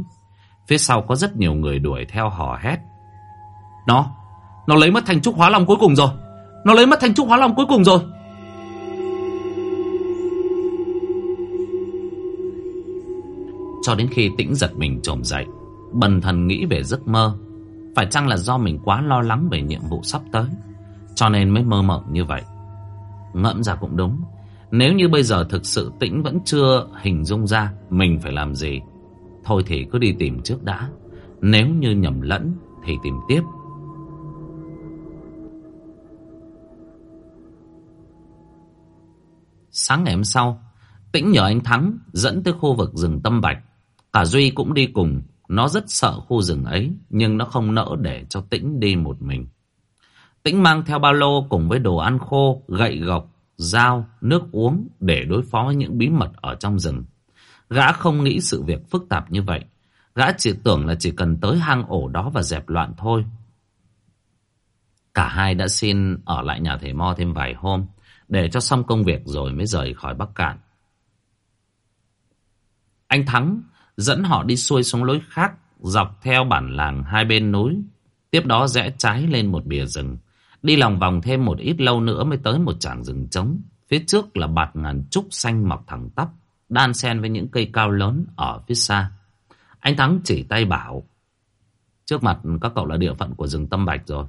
Phía sau có rất nhiều người đuổi theo hò hét. Nó, nó lấy mất thanh trúc hóa long cuối cùng rồi. Nó lấy mất thanh trúc hóa long cuối cùng rồi. Cho đến khi tĩnh giật mình trồm dậy, bần thần nghĩ về giấc mơ. Phải chăng là do mình quá lo lắng về nhiệm vụ sắp tới, cho nên mới mơ mộng như vậy. Ngẫm ra cũng đúng. Nếu như bây giờ thực sự tĩnh vẫn chưa hình dung ra mình phải làm gì, thôi thì cứ đi tìm trước đã. Nếu như nhầm lẫn thì tìm tiếp. Sáng ngày hôm sau, Tĩnh nhờ anh Thắng dẫn tới khu vực rừng Tâm Bạch. Cả Duy cũng đi cùng. Nó rất sợ khu rừng ấy, nhưng nó không nỡ để cho Tĩnh đi một mình. Tĩnh mang theo ba lô cùng với đồ ăn khô, gậy gộc, dao, nước uống để đối phó với những bí mật ở trong rừng. Gã không nghĩ sự việc phức tạp như vậy. Gã chỉ tưởng là chỉ cần tới hang ổ đó và dẹp loạn thôi. Cả hai đã xin ở lại nhà thầy Mo thêm vài hôm để cho xong công việc rồi mới rời khỏi Bắc Cạn. Anh Thắng dẫn họ đi xuôi xuống lối khác, dọc theo bản làng hai bên núi. Tiếp đó rẽ trái lên một bìa rừng. Đi lòng vòng thêm một ít lâu nữa mới tới một tràng rừng trống. Phía trước là bạt ngàn trúc xanh mọc thẳng tắp, đan xen với những cây cao lớn ở phía xa. Anh Thắng chỉ tay bảo. Trước mặt các cậu là địa phận của rừng Tâm Bạch rồi.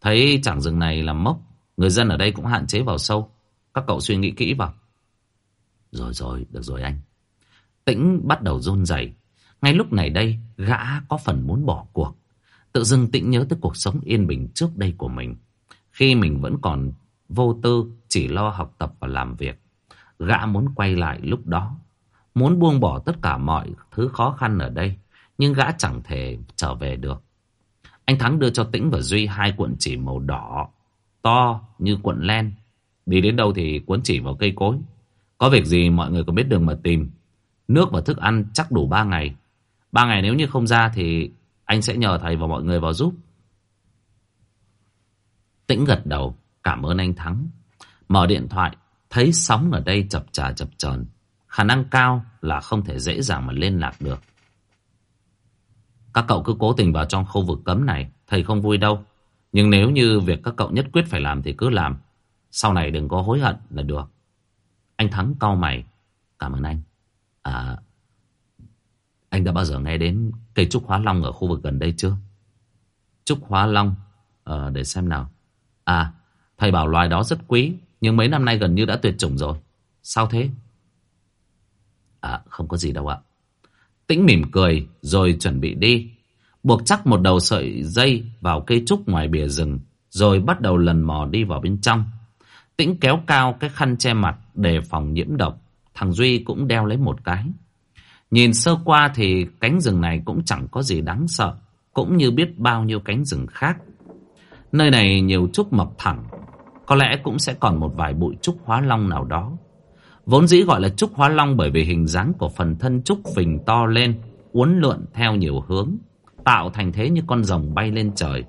Thấy trảng rừng này là mốc, người dân ở đây cũng hạn chế vào sâu. Các cậu suy nghĩ kỹ vào. Rồi rồi, được rồi anh. Tĩnh bắt đầu run rẩy. Ngay lúc này đây, gã có phần muốn bỏ cuộc. Tự dưng Tĩnh nhớ tới cuộc sống yên bình trước đây của mình. Khi mình vẫn còn vô tư, chỉ lo học tập và làm việc. Gã muốn quay lại lúc đó. Muốn buông bỏ tất cả mọi thứ khó khăn ở đây. Nhưng gã chẳng thể trở về được. Anh Thắng đưa cho Tĩnh và Duy hai cuộn chỉ màu đỏ, to như cuộn len. Đi đến đâu thì cuốn chỉ vào cây cối. Có việc gì mọi người có biết đường mà tìm. Nước và thức ăn chắc đủ 3 ngày. 3 ngày nếu như không ra thì anh sẽ nhờ thầy và mọi người vào giúp. Tĩnh gật đầu, cảm ơn anh Thắng. Mở điện thoại, thấy sóng ở đây chập trà chập tròn, Khả năng cao là không thể dễ dàng mà liên lạc được. Các cậu cứ cố tình vào trong khu vực cấm này, thầy không vui đâu. Nhưng nếu như việc các cậu nhất quyết phải làm thì cứ làm. Sau này đừng có hối hận là được. Anh Thắng cau mày. Cảm ơn anh. À, anh đã bao giờ nghe đến cây trúc hóa long ở khu vực gần đây chưa? Trúc hóa long, à, để xem nào. À, thầy bảo loài đó rất quý, nhưng mấy năm nay gần như đã tuyệt chủng rồi. Sao thế? À, không có gì đâu ạ. Tĩnh mỉm cười rồi chuẩn bị đi. Buộc chắc một đầu sợi dây vào cây trúc ngoài bìa rừng, rồi bắt đầu lần mò đi vào bên trong. Tĩnh kéo cao cái khăn che mặt để phòng nhiễm độc. Thằng Duy cũng đeo lấy một cái. Nhìn sơ qua thì cánh rừng này cũng chẳng có gì đáng sợ. Cũng như biết bao nhiêu cánh rừng khác. Nơi này nhiều trúc mọc thẳng, Có lẽ cũng sẽ còn một vài bụi trúc hóa long nào đó Vốn dĩ gọi là trúc hóa long bởi vì hình dáng của phần thân trúc phình to lên, Uốn lượn theo nhiều hướng, Tạo thành thế như con rồng bay lên trời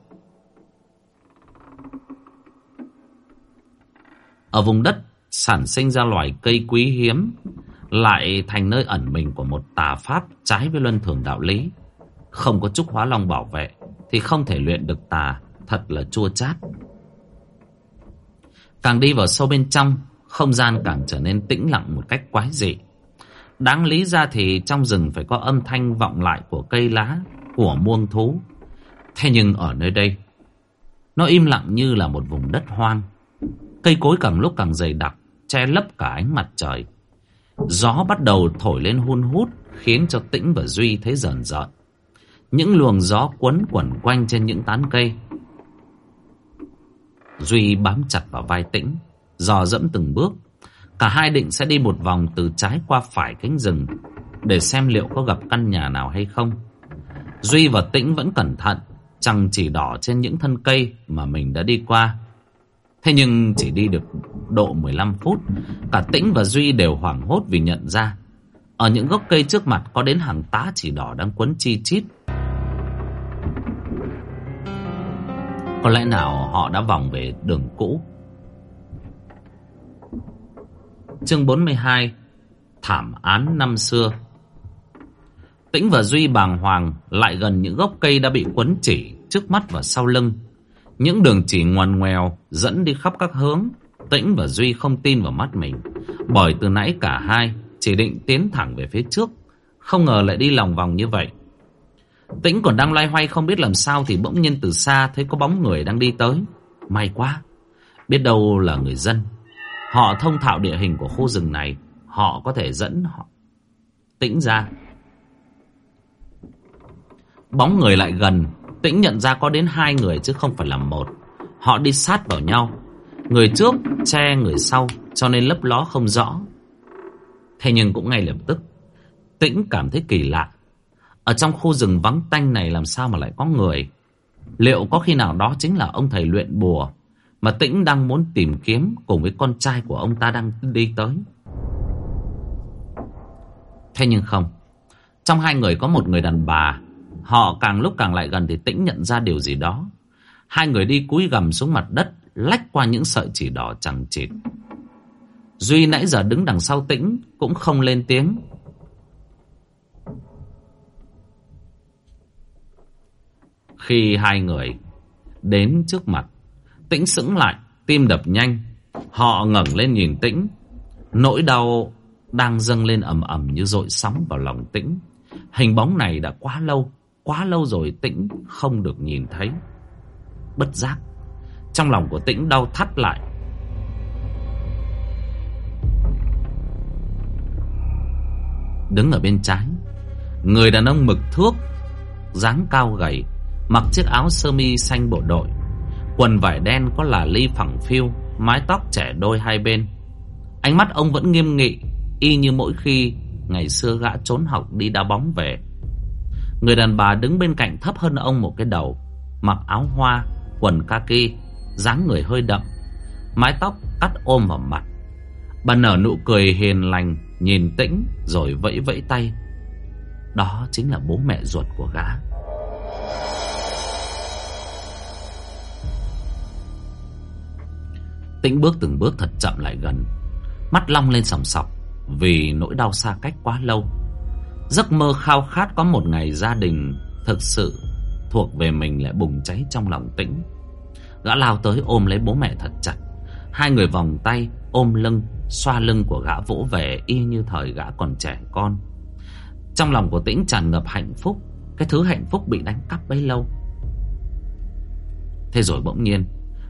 Ở vùng đất sản sinh ra loài cây quý hiếm, Lại thành nơi ẩn mình của một tà pháp trái với luân thường đạo lý. Không có trúc hóa long bảo vệ Thì không thể luyện được tà, Thật là chua chát. Càng đi vào sâu bên trong, Không gian càng trở nên tĩnh lặng một cách quái dị. Đáng lý ra thì trong rừng phải có âm thanh vọng lại của cây lá, Của muông thú. Thế nhưng ở nơi đây, Nó im lặng như là một vùng đất hoang. Cây cối càng lúc càng dày đặc Che lấp cả ánh mặt trời. Gió bắt đầu thổi lên hun hút, Khiến cho Tĩnh và Duy thấy rờn rợn. Những luồng gió quấn quẩn quanh trên những tán cây. Duy bám chặt vào vai Tĩnh, Dò dẫm từng bước. Cả hai định sẽ đi một vòng từ trái qua phải cánh rừng Để xem liệu có gặp căn nhà nào hay không. Duy và Tĩnh vẫn cẩn thận Chẳng chỉ đỏ trên những thân cây mà mình đã đi qua. Thế nhưng chỉ đi được độ 15 phút, Cả Tĩnh và Duy đều hoảng hốt vì nhận ra, Ở những gốc cây trước mặt có đến hàng tá chỉ đỏ đang quấn chi chít. Có lẽ nào họ đã vòng về đường cũ. Chương 42 Thảm án năm xưa. Tĩnh và Duy bàng hoàng, lại gần những gốc cây đã bị quấn chỉ trước mắt và sau lưng. Những đường chỉ ngoằn ngoèo dẫn đi khắp các hướng. Tĩnh và Duy không tin vào mắt mình. Bởi từ nãy cả hai chỉ định tiến thẳng về phía trước. Không ngờ lại đi lòng vòng như vậy. Tĩnh còn đang loay hoay không biết làm sao thì bỗng nhiên từ xa thấy có bóng người đang đi tới. May quá. Biết đâu là người dân. Họ thông thạo địa hình của khu rừng này. Họ có thể dẫn họ Tĩnh ra. Bóng người lại gần. Tĩnh nhận ra có đến hai người chứ không phải là một. Họ đi sát vào nhau. Người trước che người sau, cho nên lấp ló không rõ. Thế nhưng cũng ngay lập tức, Tĩnh cảm thấy kỳ lạ Ở trong khu rừng vắng tanh này làm sao mà lại có người Liệu có khi nào đó chính là ông thầy luyện bùa Mà Tĩnh đang muốn tìm kiếm Cùng với con trai của ông ta đang đi tới Thế nhưng không Trong hai người có một người đàn bà Họ càng lúc càng lại gần Thì Tĩnh nhận ra điều gì đó. Hai người đi cúi gầm xuống mặt đất, Lách qua những sợi chỉ đỏ chẳng chịt. Duy nãy giờ đứng đằng sau tĩnh, Cũng không lên tiếng. Khi hai người Đến trước mặt, Tĩnh sững lại, Tim đập nhanh. Họ ngẩng lên nhìn tĩnh. Nỗi đau đang dâng lên ầm ầm như dội sóng vào lòng tĩnh. Hình bóng này đã quá lâu. Quá lâu rồi tĩnh không được nhìn thấy. Bất giác, Trong lòng của tĩnh đau thắt lại. Đứng ở bên trái, Người đàn ông mực thước, dáng cao gầy, Mặc chiếc áo sơ mi xanh bộ đội. Quần vải đen có là ly phẳng phiu, Mái tóc trẻ đôi hai bên. Ánh mắt ông vẫn nghiêm nghị, Y như mỗi khi Ngày xưa gã trốn học đi đá bóng về. Người đàn bà đứng bên cạnh thấp hơn ông một cái đầu, Mặc áo hoa, Quần kaki, dáng người hơi đậm, Mái tóc cắt ôm vào mặt. Bà nở nụ cười hiền lành, Nhìn tĩnh rồi vẫy vẫy tay. Đó chính là bố mẹ ruột của gã. Tĩnh bước từng bước thật chậm lại gần, Mắt long lên sòng sọc Vì nỗi đau xa cách quá lâu. Giấc mơ khao khát có một ngày gia đình Thực sự thuộc về mình lại bùng cháy trong lòng tĩnh. Gã lao tới ôm lấy bố mẹ thật chặt. Hai người vòng tay, ôm lưng, Xoa lưng của gã vỗ về y như thời gã còn trẻ con. Trong lòng của tĩnh tràn ngập hạnh phúc. Cái thứ hạnh phúc bị đánh cắp bấy lâu. Thế rồi bỗng nhiên,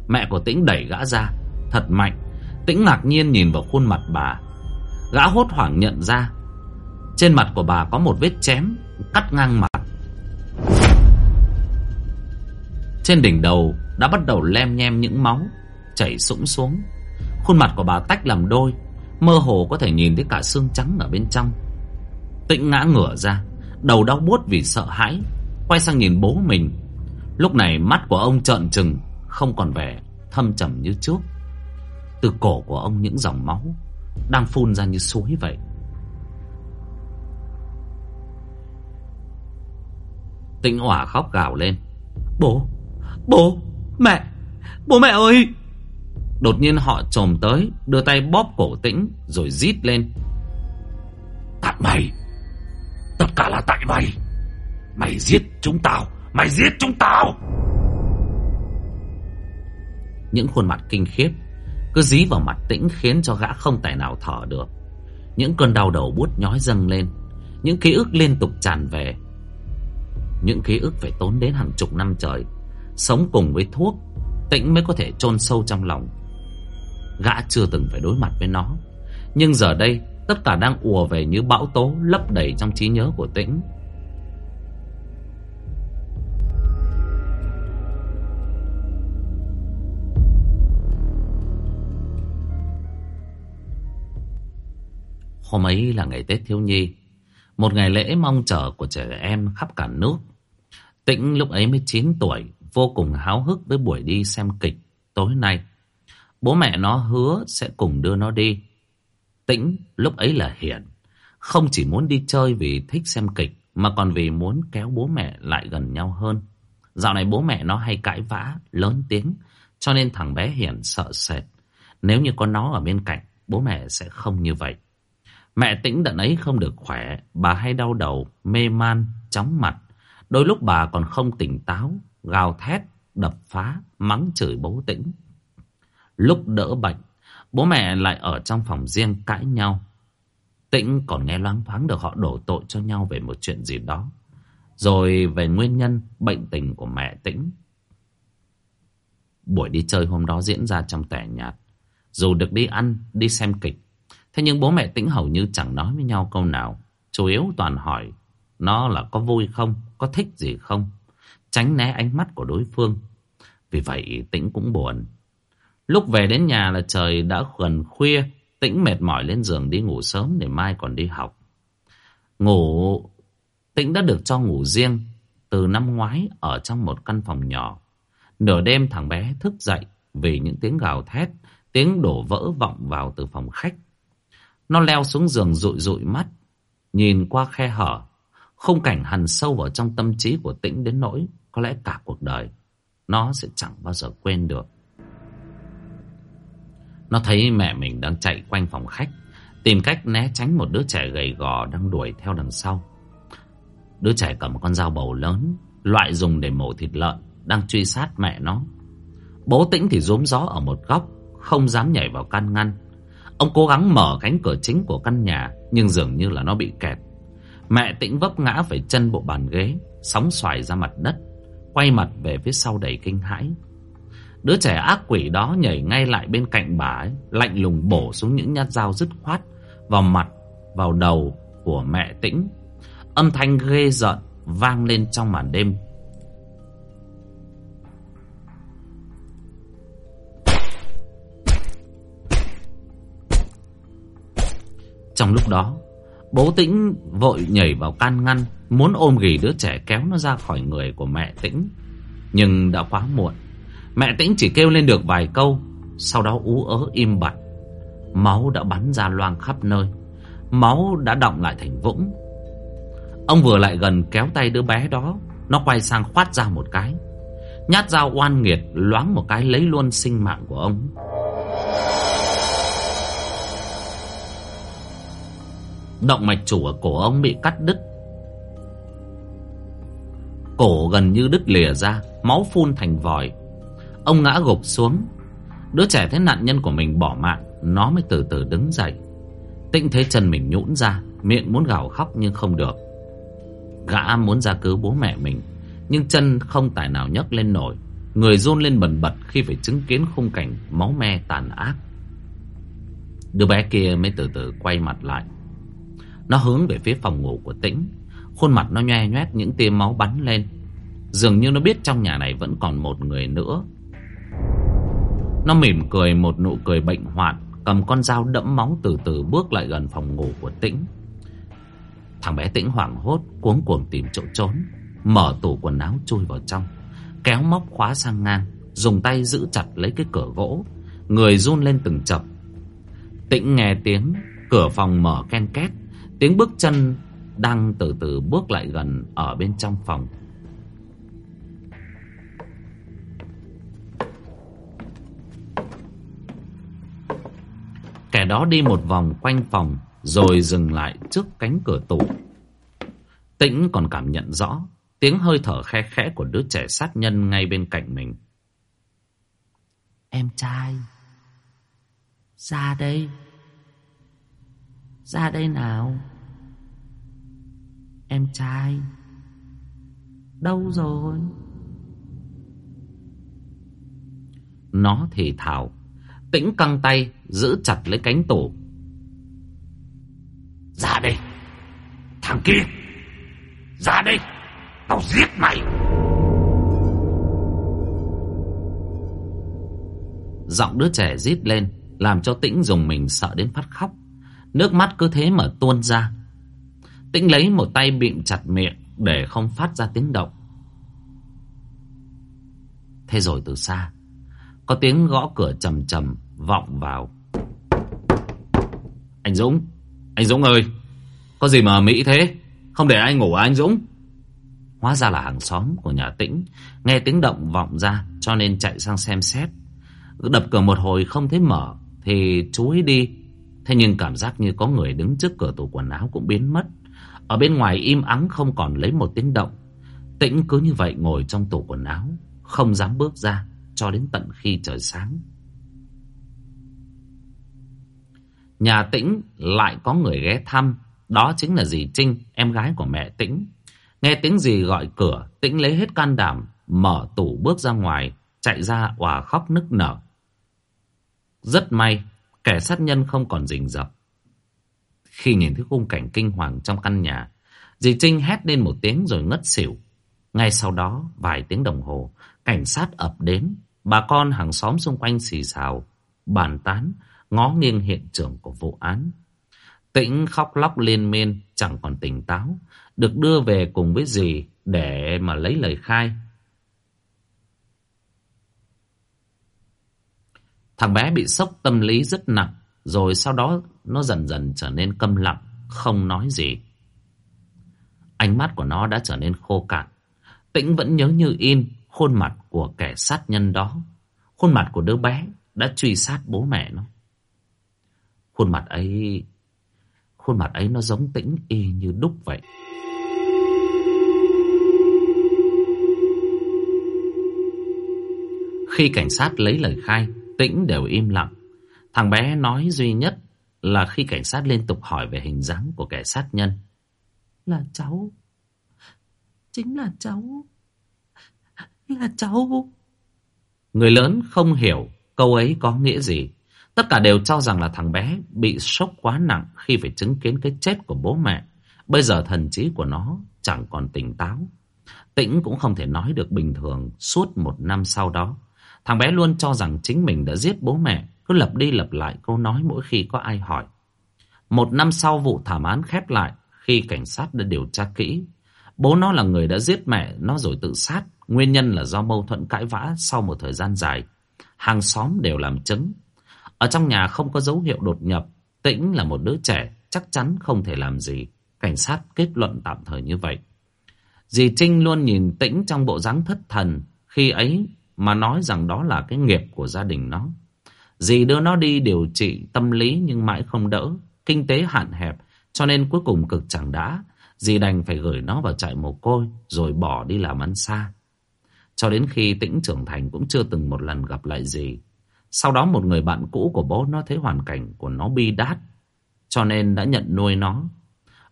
Mẹ của tĩnh đẩy gã ra. Thật mạnh. Tĩnh ngạc nhiên nhìn vào khuôn mặt bà. Gã hốt hoảng nhận ra trên mặt của bà có một vết chém Cắt ngang mặt Trên đỉnh đầu Đã bắt đầu lem nhem những máu Chảy sũng xuống Khuôn mặt của bà tách làm đôi, Mơ hồ có thể nhìn thấy cả xương trắng ở bên trong Tĩnh ngã ngửa ra, Đầu đau buốt vì sợ hãi, Quay sang nhìn bố mình Lúc này mắt của ông trợn trừng, không còn vẻ thâm trầm như trước. Từ cổ của ông những dòng máu đang phun ra như suối vậy. Tĩnh hỏa khóc gào lên. Bố, bố, mẹ, bố mẹ ơi! Đột nhiên họ trồm tới, đưa tay bóp cổ tĩnh rồi rít lên. Tại mày, tất cả là tại mày. Mày giết chúng tao, mày giết chúng tao! Những khuôn mặt kinh khiếp cứ dí vào mặt tĩnh khiến cho gã không tài nào thở được. Những cơn đau đầu bút nhói dâng lên, những ký ức liên tục tràn về. Những ký ức phải tốn đến hàng chục năm trời, sống cùng với thuốc, tĩnh mới có thể chôn sâu trong lòng. Gã chưa từng phải đối mặt với nó, nhưng giờ đây tất cả đang ùa về như bão tố lấp đầy trong trí nhớ của tĩnh. Hôm ấy là ngày Tết thiếu nhi Một ngày lễ mong chờ của trẻ em khắp cả nước Tĩnh lúc ấy mới 9 tuổi Vô cùng háo hức với buổi đi xem kịch tối nay. Bố mẹ nó hứa sẽ cùng đưa nó đi. Tĩnh lúc ấy là hiền Không chỉ muốn đi chơi vì thích xem kịch Mà còn vì muốn kéo bố mẹ lại gần nhau hơn. Dạo này bố mẹ nó hay cãi vã Lớn tiếng Cho nên thằng bé hiền sợ sệt. Nếu như có nó ở bên cạnh Bố mẹ sẽ không như vậy. Mẹ tĩnh đợt ấy không được khỏe, bà hay đau đầu, mê man, chóng mặt. Đôi lúc bà còn không tỉnh táo, gào thét, đập phá, mắng chửi bố tĩnh. Lúc đỡ bệnh, bố mẹ lại ở trong phòng riêng cãi nhau. Tĩnh còn nghe loáng thoáng được họ đổ tội cho nhau về một chuyện gì đó. Rồi về nguyên nhân bệnh tình của mẹ Tĩnh. Buổi đi chơi hôm đó diễn ra trong tẻ nhạt. Dù được đi ăn, đi xem kịch, Thế nhưng bố mẹ Tĩnh hầu như chẳng nói với nhau câu nào. Chủ yếu toàn hỏi nó là có vui không, có thích gì không. Tránh né ánh mắt của đối phương. Vì vậy Tĩnh cũng buồn. Lúc về đến nhà là trời đã gần khuya. Tĩnh mệt mỏi lên giường đi ngủ sớm để mai còn đi học. Ngủ... Tĩnh đã được cho ngủ riêng từ năm ngoái ở trong một căn phòng nhỏ. Nửa đêm thằng bé thức dậy vì những tiếng gào thét, tiếng đổ vỡ vọng vào từ phòng khách. Nó leo xuống giường rụi rụi mắt, nhìn qua khe hở, khung cảnh hằn sâu vào trong tâm trí của tĩnh đến nỗi có lẽ cả cuộc đời nó sẽ chẳng bao giờ quên được. Nó thấy mẹ mình đang chạy quanh phòng khách, tìm cách né tránh một đứa trẻ gầy gò đang đuổi theo đằng sau. Đứa trẻ cầm một con dao bầu lớn, loại dùng để mổ thịt lợn, đang truy sát mẹ nó. Bố tĩnh thì rúm gió ở một góc, không dám nhảy vào can ngăn. Ông cố gắng mở cánh cửa chính của căn nhà Nhưng dường như là nó bị kẹt Mẹ tĩnh vấp ngã phải chân bộ bàn ghế Sóng xoài ra mặt đất Quay mặt về phía sau đầy kinh hãi. Đứa trẻ ác quỷ đó nhảy ngay lại bên cạnh bà ấy Lạnh lùng bổ xuống những nhát dao dứt khoát Vào mặt, vào đầu của mẹ tĩnh. Âm thanh ghê giận vang lên trong màn đêm. Trong lúc đó Bố Tĩnh vội nhảy vào can ngăn, Muốn ôm ghì đứa trẻ kéo nó ra khỏi người của mẹ Tĩnh. Nhưng đã quá muộn. Mẹ Tĩnh chỉ kêu lên được vài câu, Sau đó ú ớ im bặt. Máu đã bắn ra loang khắp nơi. Máu đã động lại thành vũng. Ông vừa lại gần kéo tay đứa bé đó, Nó quay sang khoát ra một cái. Nhát dao oan nghiệt loáng một cái lấy luôn sinh mạng của ông. Động mạch chủ ở cổ ông bị cắt đứt. Cổ gần như đứt lìa ra, Máu phun thành vòi. Ông ngã gục xuống. Đứa trẻ thấy nạn nhân của mình bỏ mạng, Nó mới từ từ đứng dậy. Tĩnh thấy chân mình nhũn ra, Miệng muốn gào khóc nhưng không được. Gã muốn ra cứu bố mẹ mình, Nhưng chân không tài nào nhấc lên nổi. Người run lên bần bật Khi phải chứng kiến khung cảnh máu me tàn ác. Đứa bé kia mới từ từ quay mặt lại nó hướng về phía phòng ngủ của Tĩnh. Khuôn mặt nó nhoe nhoét những tia máu bắn lên. Dường như nó biết trong nhà này vẫn còn một người nữa. Nó mỉm cười một nụ cười bệnh hoạn Cầm con dao đẫm máu từ từ bước lại gần phòng ngủ của Tĩnh. Thằng bé Tĩnh hoảng hốt cuống cuồng tìm chỗ trốn Mở tủ quần áo chui vào trong Kéo móc khóa sang ngang dùng tay giữ chặt lấy cái cửa gỗ, người run lên từng chập. Tĩnh nghe tiếng cửa phòng mở ken két, tiếng bước chân đang từ từ bước lại gần ở bên trong phòng. Kẻ đó đi một vòng quanh phòng rồi dừng lại trước cánh cửa tủ. Tĩnh còn cảm nhận rõ tiếng hơi thở khe khẽ của đứa trẻ sát nhân ngay bên cạnh mình. Em trai, ra đây, ra đây nào. Em trai, đâu rồi? Nó thì thào, tĩnh căng tay, giữ chặt lấy cánh tủ. Ra đây, thằng kia, ra đây, tao giết mày. Giọng đứa trẻ rít lên Làm cho Tĩnh dùng mình sợ đến phát khóc Nước mắt cứ thế mà tuôn ra Tĩnh lấy một tay bịm chặt miệng Để không phát ra tiếng động. Thế rồi từ xa, Có tiếng gõ cửa trầm trầm Vọng vào. Anh Dũng Anh Dũng ơi, Có gì mà Mỹ thế? Không để anh ngủ à anh Dũng? Hóa ra là hàng xóm của nhà Tĩnh Nghe tiếng động vọng ra Cho nên chạy sang xem xét. Đập cửa một hồi không thấy mở Thì chú ấy đi. Thế nhưng cảm giác như có người đứng trước cửa tủ quần áo cũng biến mất. Ở bên ngoài im ắng không còn lấy một tiếng động. Tĩnh cứ như vậy ngồi trong tủ quần áo Không dám bước ra Cho đến tận khi trời sáng. Nhà Tĩnh lại có người ghé thăm Đó chính là dì Trinh Em gái của mẹ Tĩnh. Nghe tiếng dì gọi cửa Tĩnh lấy hết can đảm Mở tủ bước ra ngoài Chạy ra òa khóc nức nở. Rất may, kẻ sát nhân không còn rình rập. Khi nhìn thấy khung cảnh kinh hoàng trong căn nhà, dì Trinh hét lên một tiếng rồi ngất xỉu. Ngay sau đó, vài tiếng đồng hồ, cảnh sát ập đến. Bà con hàng xóm xung quanh xì xào, bàn tán, ngó nghiêng hiện trường của vụ án. Tĩnh khóc lóc liên miên, chẳng còn tỉnh táo, được đưa về cùng với dì để mà lấy lời khai. Thằng bé bị sốc tâm lý rất nặng, rồi sau đó nó dần dần trở nên câm lặng, không nói gì. Ánh mắt của nó đã trở nên khô cạn. Tĩnh vẫn nhớ như in khuôn mặt của kẻ sát nhân đó. Khuôn mặt của đứa bé đã truy sát bố mẹ nó. Khuôn mặt ấy... Khuôn mặt ấy nó giống tĩnh y như đúc vậy. Khi cảnh sát lấy lời khai, Tĩnh đều im lặng. Thằng bé nói duy nhất là khi cảnh sát liên tục hỏi về hình dáng của kẻ sát nhân. Là cháu. Chính là cháu. Là cháu. Người lớn không hiểu câu ấy có nghĩa gì. Tất cả đều cho rằng là thằng bé bị sốc quá nặng khi phải chứng kiến cái chết của bố mẹ. Bây giờ thần trí của nó chẳng còn tỉnh táo. Tĩnh cũng không thể nói được bình thường suốt một năm sau đó. Thằng bé luôn cho rằng chính mình đã giết bố mẹ, cứ lặp đi lặp lại câu nói mỗi khi có ai hỏi. Một năm sau vụ thảm án khép lại, khi cảnh sát đã điều tra kỹ, bố nó là người đã giết mẹ nó rồi tự sát, nguyên nhân là do mâu thuẫn cãi vã sau một thời gian dài. Hàng xóm đều làm chứng. Ở trong nhà không có dấu hiệu đột nhập, Tĩnh là một đứa trẻ, chắc chắn không thể làm gì. Cảnh sát kết luận tạm thời như vậy. Dì Trinh luôn nhìn Tĩnh trong bộ dáng thất thần, khi ấy mà nói rằng đó là cái nghiệp của gia đình nó. Dì đưa nó đi điều trị tâm lý nhưng mãi không đỡ, kinh tế hạn hẹp, cho nên cuối cùng cực chẳng đã. Dì đành phải gửi nó vào trại mồ côi rồi bỏ đi làm ăn xa. Cho đến khi tĩnh trưởng thành cũng chưa từng một lần gặp lại dì. Sau đó một người bạn cũ của bố nó thấy hoàn cảnh của nó bi đát, cho nên đã nhận nuôi nó.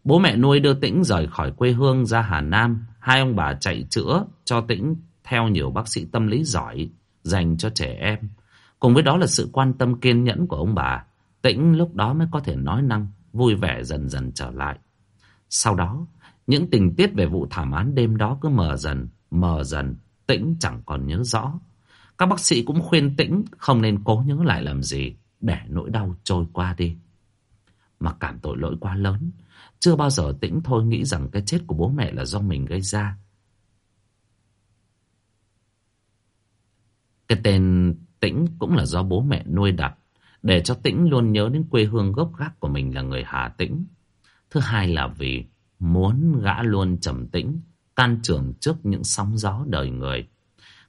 Bố mẹ nuôi đưa Tĩnh rời khỏi quê hương ra Hà Nam, hai ông bà chạy chữa cho Tĩnh theo nhiều bác sĩ tâm lý giỏi dành cho trẻ em. Cùng với đó là sự quan tâm kiên nhẫn của ông bà. Tĩnh lúc đó mới có thể nói năng, vui vẻ dần dần trở lại. Sau đó, những tình tiết về vụ thảm án đêm đó cứ mờ dần, mờ dần, Tĩnh chẳng còn nhớ rõ. Các bác sĩ cũng khuyên Tĩnh không nên cố nhớ lại làm gì, để nỗi đau trôi qua đi. Mà cảm tội lỗi quá lớn, chưa bao giờ Tĩnh thôi nghĩ rằng cái chết của bố mẹ là do mình gây ra. Cái tên Tĩnh cũng là do bố mẹ nuôi đặt để cho Tĩnh luôn nhớ đến quê hương gốc gác của mình là người Hà Tĩnh. Thứ hai là vì muốn gã luôn trầm tĩnh, can trường trước những sóng gió đời người.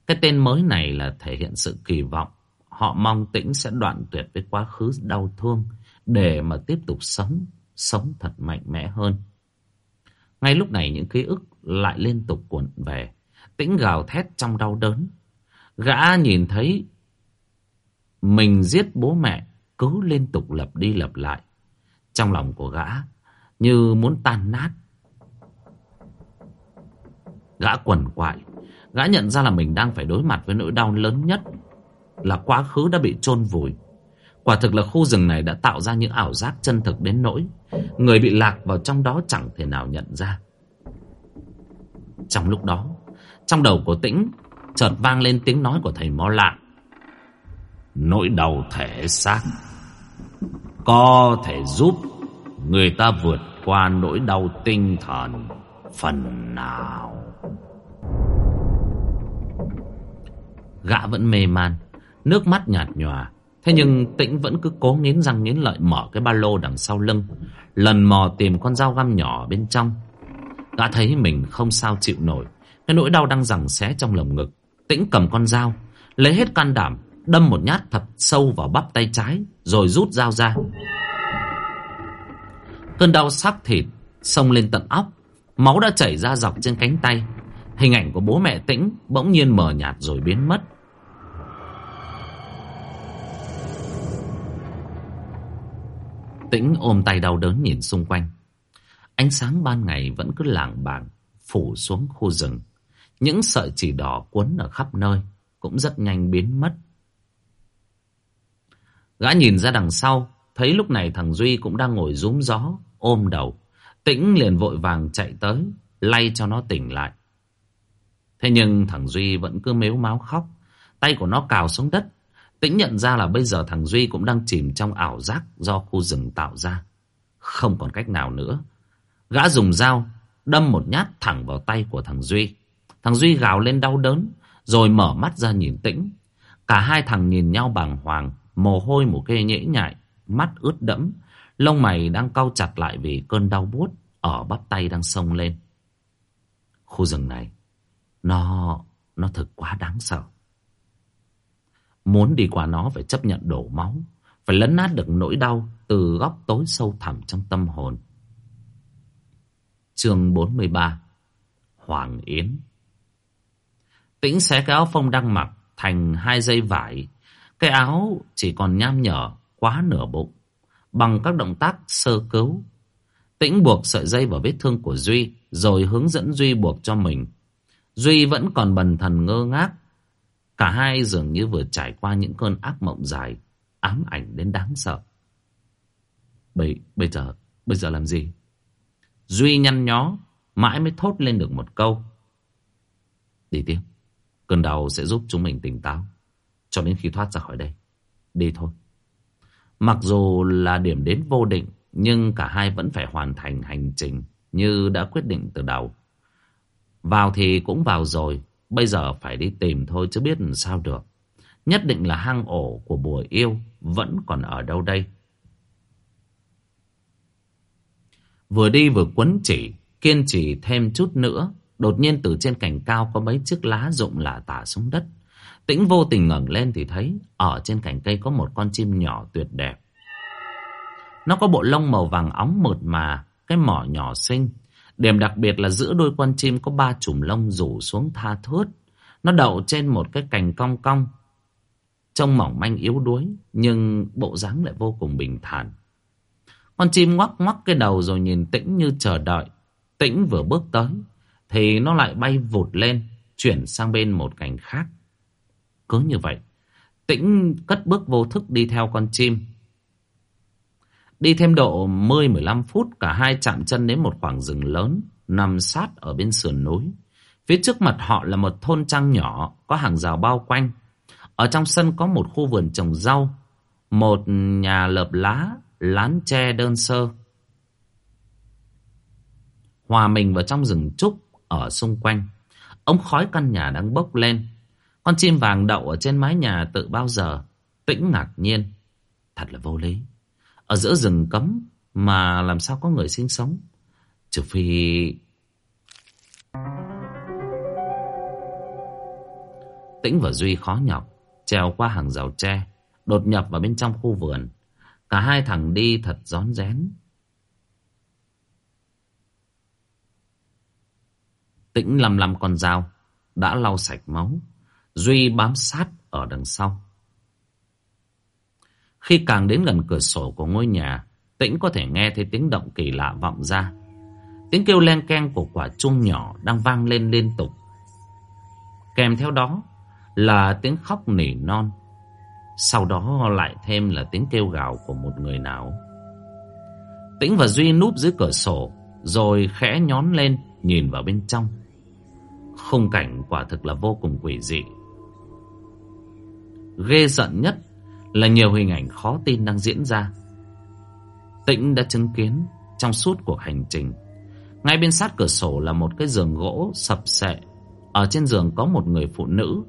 Cái tên mới này là thể hiện sự kỳ vọng. Họ mong Tĩnh sẽ đoạn tuyệt với quá khứ đau thương để mà tiếp tục sống, sống thật mạnh mẽ hơn. Ngay lúc này những ký ức lại liên tục cuộn về. Tĩnh gào thét trong đau đớn. Gã nhìn thấy mình giết bố mẹ cứ liên tục lặp đi lặp lại. Trong lòng của gã như muốn tan nát. Gã quần quại. Gã nhận ra là mình đang phải đối mặt với nỗi đau lớn nhất là quá khứ đã bị chôn vùi. Quả thực là khu rừng này đã tạo ra những ảo giác chân thực đến nỗi người bị lạc vào trong đó chẳng thể nào nhận ra. Trong lúc đó, trong đầu của Tĩnh chợt vang lên tiếng nói của thầy Mo Lạng. Nỗi đau thể xác có thể giúp người ta vượt qua nỗi đau tinh thần phần nào. Gã vẫn mê man, nước mắt nhạt nhòa. Thế nhưng Tĩnh vẫn cứ cố nghiến răng nghiến lợi mở cái ba lô đằng sau lưng. Lần mò tìm con dao găm nhỏ bên trong. Gã thấy mình không sao chịu nổi. Cái nỗi đau đang giằng xé trong lồng ngực. Tĩnh cầm con dao, lấy hết can đảm, đâm một nhát thật sâu vào bắp tay trái, rồi rút dao ra. Cơn đau sắc thịt xông lên tận óc, máu đã chảy ra dọc trên cánh tay. Hình ảnh của bố mẹ Tĩnh bỗng nhiên mờ nhạt rồi biến mất. Tĩnh ôm tay đau đớn nhìn xung quanh. Ánh sáng ban ngày vẫn cứ lảng bảng phủ xuống khu rừng. Những sợi chỉ đỏ cuốn ở khắp nơi cũng rất nhanh biến mất. Gã nhìn ra đằng sau, thấy lúc này thằng Duy cũng đang ngồi rúm gió, ôm đầu. Tĩnh liền vội vàng chạy tới, lay cho nó tỉnh lại. Thế nhưng thằng Duy vẫn cứ mếu máu khóc, tay của nó cào xuống đất. Tĩnh nhận ra là bây giờ thằng Duy cũng đang chìm trong ảo giác do khu rừng tạo ra. Không còn cách nào nữa. Gã dùng dao, đâm một nhát thẳng vào tay của thằng Duy. Thằng Duy gào lên đau đớn, rồi mở mắt ra nhìn Tĩnh. Cả hai thằng nhìn nhau bàng hoàng, mồ hôi một kê nhễ nhại, mắt ướt đẫm, lông mày đang cau chặt lại vì cơn đau buốt ở bắp tay đang sông lên. Khu rừng này, nó, nó thực quá đáng sợ. Muốn đi qua nó phải chấp nhận đổ máu, phải lấn nát được nỗi đau từ góc tối sâu thẳm trong tâm hồn. Chương 43 Hoàng Yến Tĩnh xé cái áo phông đang mặc thành hai dây vải. Cái áo chỉ còn nham nhở quá nửa bụng. Bằng các động tác sơ cứu. Tĩnh buộc sợi dây vào vết thương của Duy rồi hướng dẫn Duy buộc cho mình. Duy vẫn còn bần thần ngơ ngác. Cả hai dường như vừa trải qua những cơn ác mộng dài, ám ảnh đến đáng sợ. Bây, bây giờ, bây giờ làm gì? Duy nhăn nhó, mãi mới thốt lên được một câu. Đi tiếp. Cơn đau sẽ giúp chúng mình tỉnh táo. Cho đến khi thoát ra khỏi đây. Đi thôi. Mặc dù là điểm đến vô định, nhưng cả hai vẫn phải hoàn thành hành trình như đã quyết định từ đầu. Vào thì cũng vào rồi, bây giờ phải đi tìm thôi chứ biết làm sao được. Nhất định là hang ổ của bùa yêu vẫn còn ở đâu đây. Vừa đi vừa quấn chỉ, kiên trì thêm chút nữa. Đột nhiên từ trên cành cao có mấy chiếc lá rụng lả tả xuống đất. Tĩnh vô tình ngẩng lên thì thấy ở trên cành cây có một con chim nhỏ tuyệt đẹp. Nó có bộ lông màu vàng óng mượt mà, cái mỏ nhỏ xinh. Điểm đặc biệt là giữa đôi con chim có ba chùm lông rủ xuống tha thướt. Nó đậu trên một cái cành cong cong. Trông mỏng manh yếu đuối, nhưng bộ dáng lại vô cùng bình thản. Con chim ngoắc ngoắc cái đầu rồi nhìn Tĩnh như chờ đợi. Tĩnh vừa bước tới, thì nó lại bay vụt lên, chuyển sang bên một cành khác. Cứ như vậy, Tĩnh cất bước vô thức đi theo con chim. Đi thêm độ 10-15 phút, cả hai chạm chân đến một khoảng rừng lớn, nằm sát ở bên sườn núi. Phía trước mặt họ là một thôn trang nhỏ, có hàng rào bao quanh. Ở trong sân có một khu vườn trồng rau, một nhà lợp lá, lán tre đơn sơ. Hòa mình vào trong rừng trúc ở xung quanh. Ống khói căn nhà đang bốc lên. Con chim vàng đậu ở trên mái nhà tự bao giờ. Tĩnh ngạc nhiên. Thật là vô lý. Ở giữa rừng cấm mà làm sao có người sinh sống. Trừ phi... Tĩnh và Duy khó nhọc. Trèo qua hàng rào tre. Đột nhập vào bên trong khu vườn. Cả hai thằng đi thật rón rén. Tĩnh lầm lầm con dao. Đã lau sạch máu. Duy bám sát ở đằng sau. Khi càng đến gần cửa sổ của ngôi nhà, Tĩnh có thể nghe thấy tiếng động kỳ lạ vọng ra. Tiếng kêu len keng của quả chuông nhỏ đang vang lên liên tục. Kèm theo đó là tiếng khóc nỉ non. Sau đó lại thêm là tiếng kêu gào của một người nào. Tĩnh và Duy núp dưới cửa sổ, rồi khẽ nhón lên nhìn vào bên trong. Khung cảnh quả thực là vô cùng quỷ dị. Ghê giận nhất là nhiều hình ảnh khó tin đang diễn ra. Tĩnh đã chứng kiến trong suốt cuộc hành trình. Ngay bên sát cửa sổ là một cái giường gỗ sập sệ. Ở trên giường có một người phụ nữ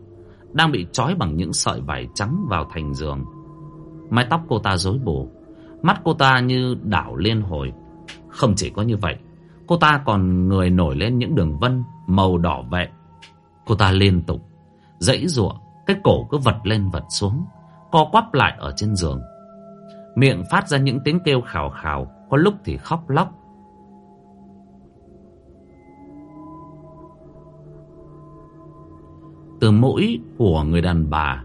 đang bị trói bằng những sợi vải trắng vào thành giường. Mái tóc cô ta rối bù, mắt cô ta như đảo liên hồi. Không chỉ có như vậy, cô ta còn người nổi lên những đường vân màu đỏ vẹn. Cô ta liên tục dãy ruộng cái cổ cứ vật lên vật xuống co quắp lại ở trên giường. Miệng phát ra những tiếng kêu khào khào, có lúc thì khóc lóc. Từ mũi của người đàn bà,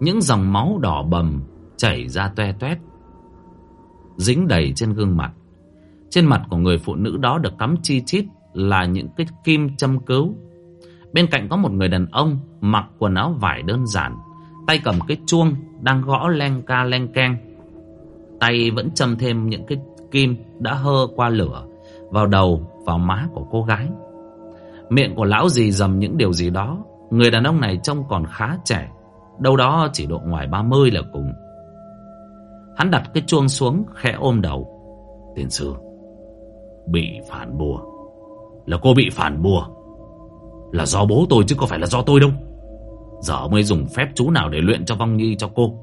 những dòng máu đỏ bầm chảy ra toe toét, dính đầy trên gương mặt. Trên mặt của người phụ nữ đó được cắm chi chít là những cái kim châm cứu. Bên cạnh có một người đàn ông mặc quần áo vải đơn giản, tay cầm cái chuông đang gõ len ca len keng. Tay vẫn châm thêm những cái kim đã hơ qua lửa vào đầu, vào má của cô gái. Miệng của lão gì dầm những điều gì đó. Người đàn ông này trông còn khá trẻ, đâu đó chỉ độ ngoài 30 là cùng. Hắn đặt cái chuông xuống, khẽ ôm đầu. Tiên sư, bị phản bùa. Là cô bị phản bùa. Là do bố tôi chứ có phải là do tôi đâu. Giờ mới dùng phép chú nào để luyện cho vong nhi cho cô.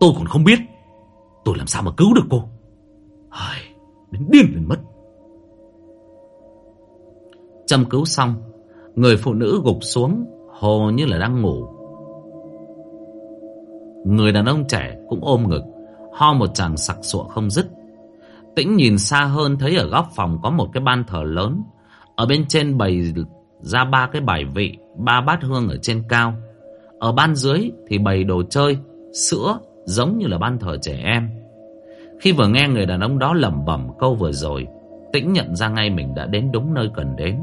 Tôi còn không biết. Tôi làm sao mà cứu được cô? Ai, Đến điên lên mất. Châm cứu xong Người phụ nữ gục xuống Hồ như là đang ngủ. Người đàn ông trẻ cũng ôm ngực Ho một chàng sặc sụa không dứt. Tĩnh nhìn xa hơn Thấy ở góc phòng có một cái ban thờ lớn. Ở bên trên bày ra ba cái bài vị Ba bát hương ở trên cao ở ban dưới thì bày đồ chơi, sữa giống như là ban thờ trẻ em. Khi vừa nghe người đàn ông đó lẩm bẩm câu vừa rồi, Tĩnh nhận ra ngay mình đã đến đúng nơi cần đến.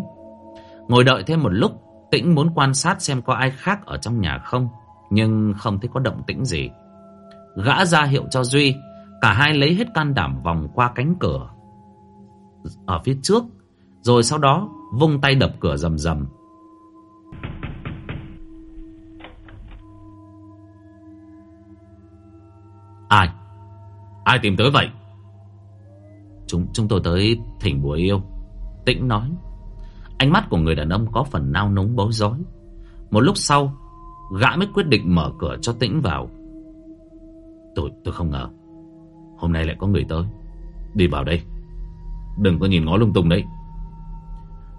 Ngồi đợi thêm một lúc, Tĩnh muốn quan sát xem có ai khác ở trong nhà không, nhưng không thấy có động tĩnh gì. Gã ra hiệu cho Duy, cả hai lấy hết can đảm vòng qua cánh cửa ở phía trước, rồi sau đó vung tay đập cửa rầm rầm. Ai? Ai tìm tới vậy? Chúng chúng tôi tới thỉnh bùa yêu. Tĩnh nói. Ánh mắt của người đàn ông có phần nao núng bối rối. Một lúc sau, gã mới quyết định mở cửa cho Tĩnh vào. Tôi tôi không ngờ. Hôm nay lại có người tới. Đi vào đây. Đừng có nhìn ngó lung tung đấy.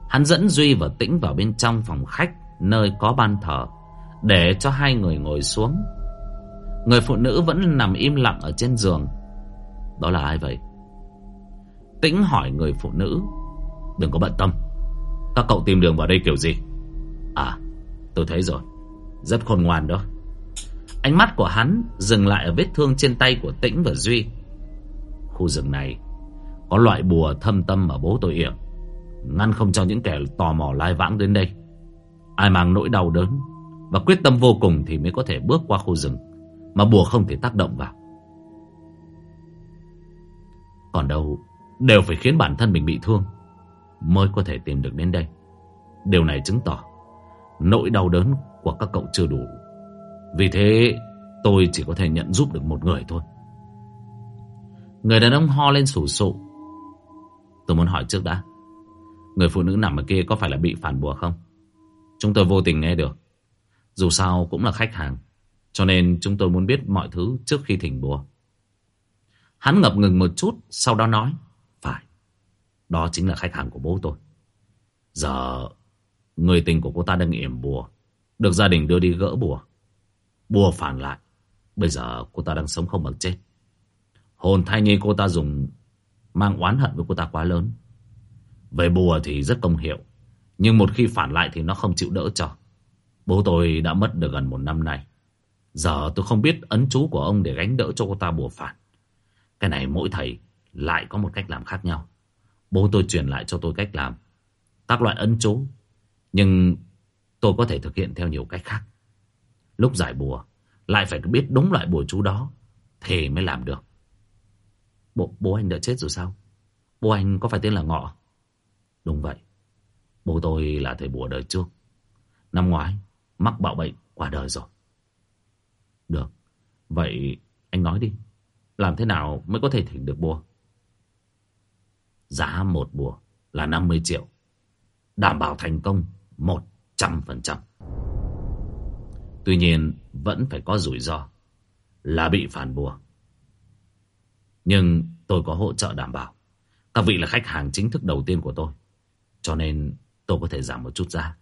Hắn dẫn Duy và Tĩnh vào bên trong phòng khách, nơi có ban thờ, để cho hai người ngồi xuống. Người phụ nữ vẫn nằm im lặng ở trên giường. Đó là ai vậy? Tĩnh hỏi người phụ nữ. Đừng có bận tâm. Các cậu tìm đường vào đây kiểu gì? À tôi thấy rồi. Rất khôn ngoan đó. Ánh mắt của hắn dừng lại ở vết thương trên tay của Tĩnh và Duy. Khu rừng này Có loại bùa thâm tâm mà bố tôi yểm. Ngăn không cho những kẻ tò mò lai vãng đến đây. Ai mang nỗi đau đớn Và quyết tâm vô cùng thì mới có thể bước qua khu rừng, mà bùa không thể tác động vào. Còn đâu, Đều phải khiến bản thân mình bị thương Mới có thể tìm được đến đây. Điều này chứng tỏ Nỗi đau đớn của các cậu chưa đủ. Vì thế, Tôi chỉ có thể nhận giúp được một người thôi. Người đàn ông ho lên sủ sụ. Tôi muốn hỏi trước đã Người phụ nữ nằm ở kia có phải là bị phản bùa không Chúng tôi vô tình nghe được Dù sao cũng là khách hàng. Cho nên chúng tôi muốn biết mọi thứ trước khi thỉnh bùa. Hắn ngập ngừng một chút, sau đó nói. Phải, đó chính là khách hàng của bố tôi. Giờ, người tình của cô ta đang yểm bùa. Được gia đình đưa đi gỡ bùa. Bùa phản lại. Bây giờ cô ta đang sống không bằng chết. Hồn thai nhi cô ta dùng mang oán hận với cô ta quá lớn. Về bùa thì rất công hiệu. Nhưng một khi phản lại thì nó không chịu đỡ cho. Bố tôi đã mất được gần một năm nay. Giờ tôi không biết ấn chú của ông để gánh đỡ cho cô ta bùa phản. Cái này mỗi thầy lại có một cách làm khác nhau. Bố tôi truyền lại cho tôi cách làm. Các loại ấn chú. Nhưng tôi có thể thực hiện theo nhiều cách khác. Lúc giải bùa, lại phải biết đúng loại bùa chú đó. Thì mới làm được. Bố, bố anh đã chết rồi sao? Bố anh có phải tên là Ngọ? Đúng vậy. Bố tôi là thầy bùa đời trước. Năm ngoái, mắc bạo bệnh, qua đời rồi. Được. Vậy anh nói đi. Làm thế nào mới có thể thỉnh được bùa? Giá một bùa là 50 triệu. Đảm bảo thành công 100%. Tuy nhiên vẫn phải có rủi ro là bị phản bùa. Nhưng tôi có hỗ trợ đảm bảo. Các vị là khách hàng chính thức đầu tiên của tôi. Cho nên tôi có thể giảm một chút ra.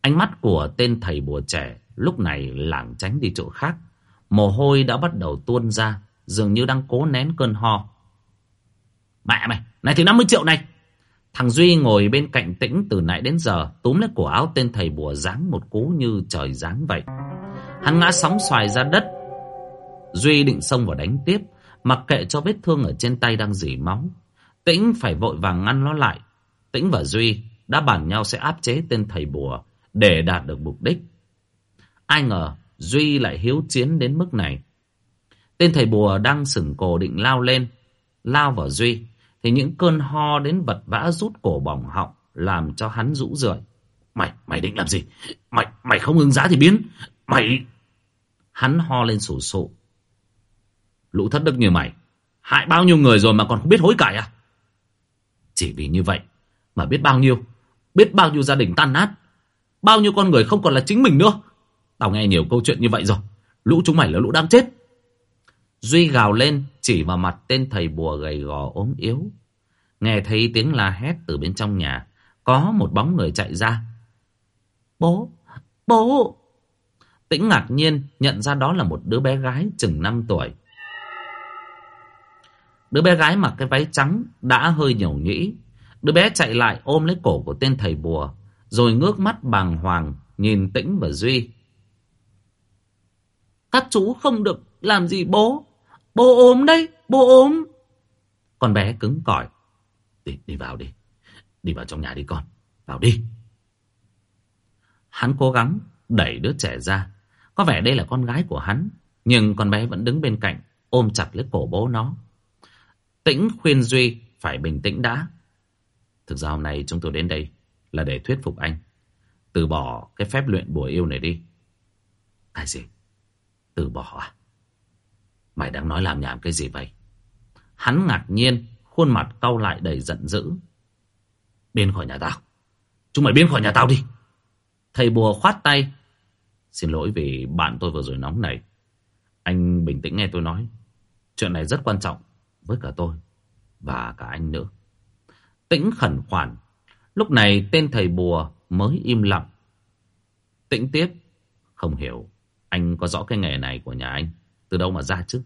Ánh mắt của tên thầy bùa trẻ lúc này lảng tránh đi chỗ khác. Mồ hôi đã bắt đầu tuôn ra, dường như đang cố nén cơn ho. Mẹ mày, này thì 50 triệu này. Thằng Duy ngồi bên cạnh tĩnh từ nãy đến giờ, túm lấy cổ áo tên thầy bùa giáng một cú như trời giáng vậy. Hắn ngã sóng xoài ra đất. Duy định xông vào đánh tiếp, mặc kệ cho vết thương ở trên tay đang dỉ máu. Tĩnh phải vội vàng ngăn nó lại. Tĩnh và Duy đã bàn nhau sẽ áp chế tên thầy bùa để đạt được mục đích. Ai ngờ Duy lại hiếu chiến đến mức này. Tên thầy bùa đang sừng cổ định lao lên, lao vào Duy, thì những cơn ho đến vật vã rút cổ bỏng họng, làm cho hắn rũ rượi. Mày, mày định làm gì? Mày, mày không ứng giá thì biến. Mày... Hắn ho lên sổ sộ. Lũ thất đức như mày, hại bao nhiêu người rồi mà còn không biết hối cải à? Chỉ vì như vậy mà biết bao nhiêu, biết bao nhiêu gia đình tan nát, bao nhiêu con người không còn là chính mình nữa. Tao nghe nhiều câu chuyện như vậy rồi. Lũ chúng mày là lũ đang chết. Duy gào lên chỉ vào mặt tên thầy bùa gầy gò ốm yếu. Nghe thấy tiếng la hét từ bên trong nhà. Có một bóng người chạy ra. Bố! Bố! Tĩnh ngạc nhiên nhận ra đó là một đứa bé gái chừng 5 tuổi. Đứa bé gái mặc cái váy trắng đã hơi nhầu nhĩ. Đứa bé chạy lại ôm lấy cổ của tên thầy bùa. Rồi ngước mắt bàng hoàng nhìn Tĩnh và Duy. Các chú không được làm gì bố. Bố ốm đấy, bố ốm. Con bé cứng cỏi. Đi, đi vào đi. Đi vào trong nhà đi con. Vào đi. Hắn cố gắng đẩy đứa trẻ ra. Có vẻ đây là con gái của hắn. Nhưng con bé vẫn đứng bên cạnh, ôm chặt lấy cổ bố nó. Tĩnh khuyên Duy phải bình tĩnh đã. Thực ra hôm nay chúng tôi đến đây là để thuyết phục anh. Từ bỏ cái phép luyện bùa yêu này đi. Cái gì? Từ bỏ à? Mày đang nói làm nhảm cái gì vậy? Hắn ngạc nhiên, khuôn mặt cau lại đầy giận dữ. Biến khỏi nhà tao. Chúng mày biến khỏi nhà tao đi. Thầy bùa khoát tay. Xin lỗi vì bạn tôi vừa rồi nóng này. Anh bình tĩnh nghe tôi nói. Chuyện này rất quan trọng với cả tôi và cả anh nữa. Tĩnh khẩn khoản. Lúc này tên thầy bùa mới im lặng. Tĩnh tiếp. Không hiểu anh có rõ cái nghề này của nhà anh từ đâu mà ra chứ?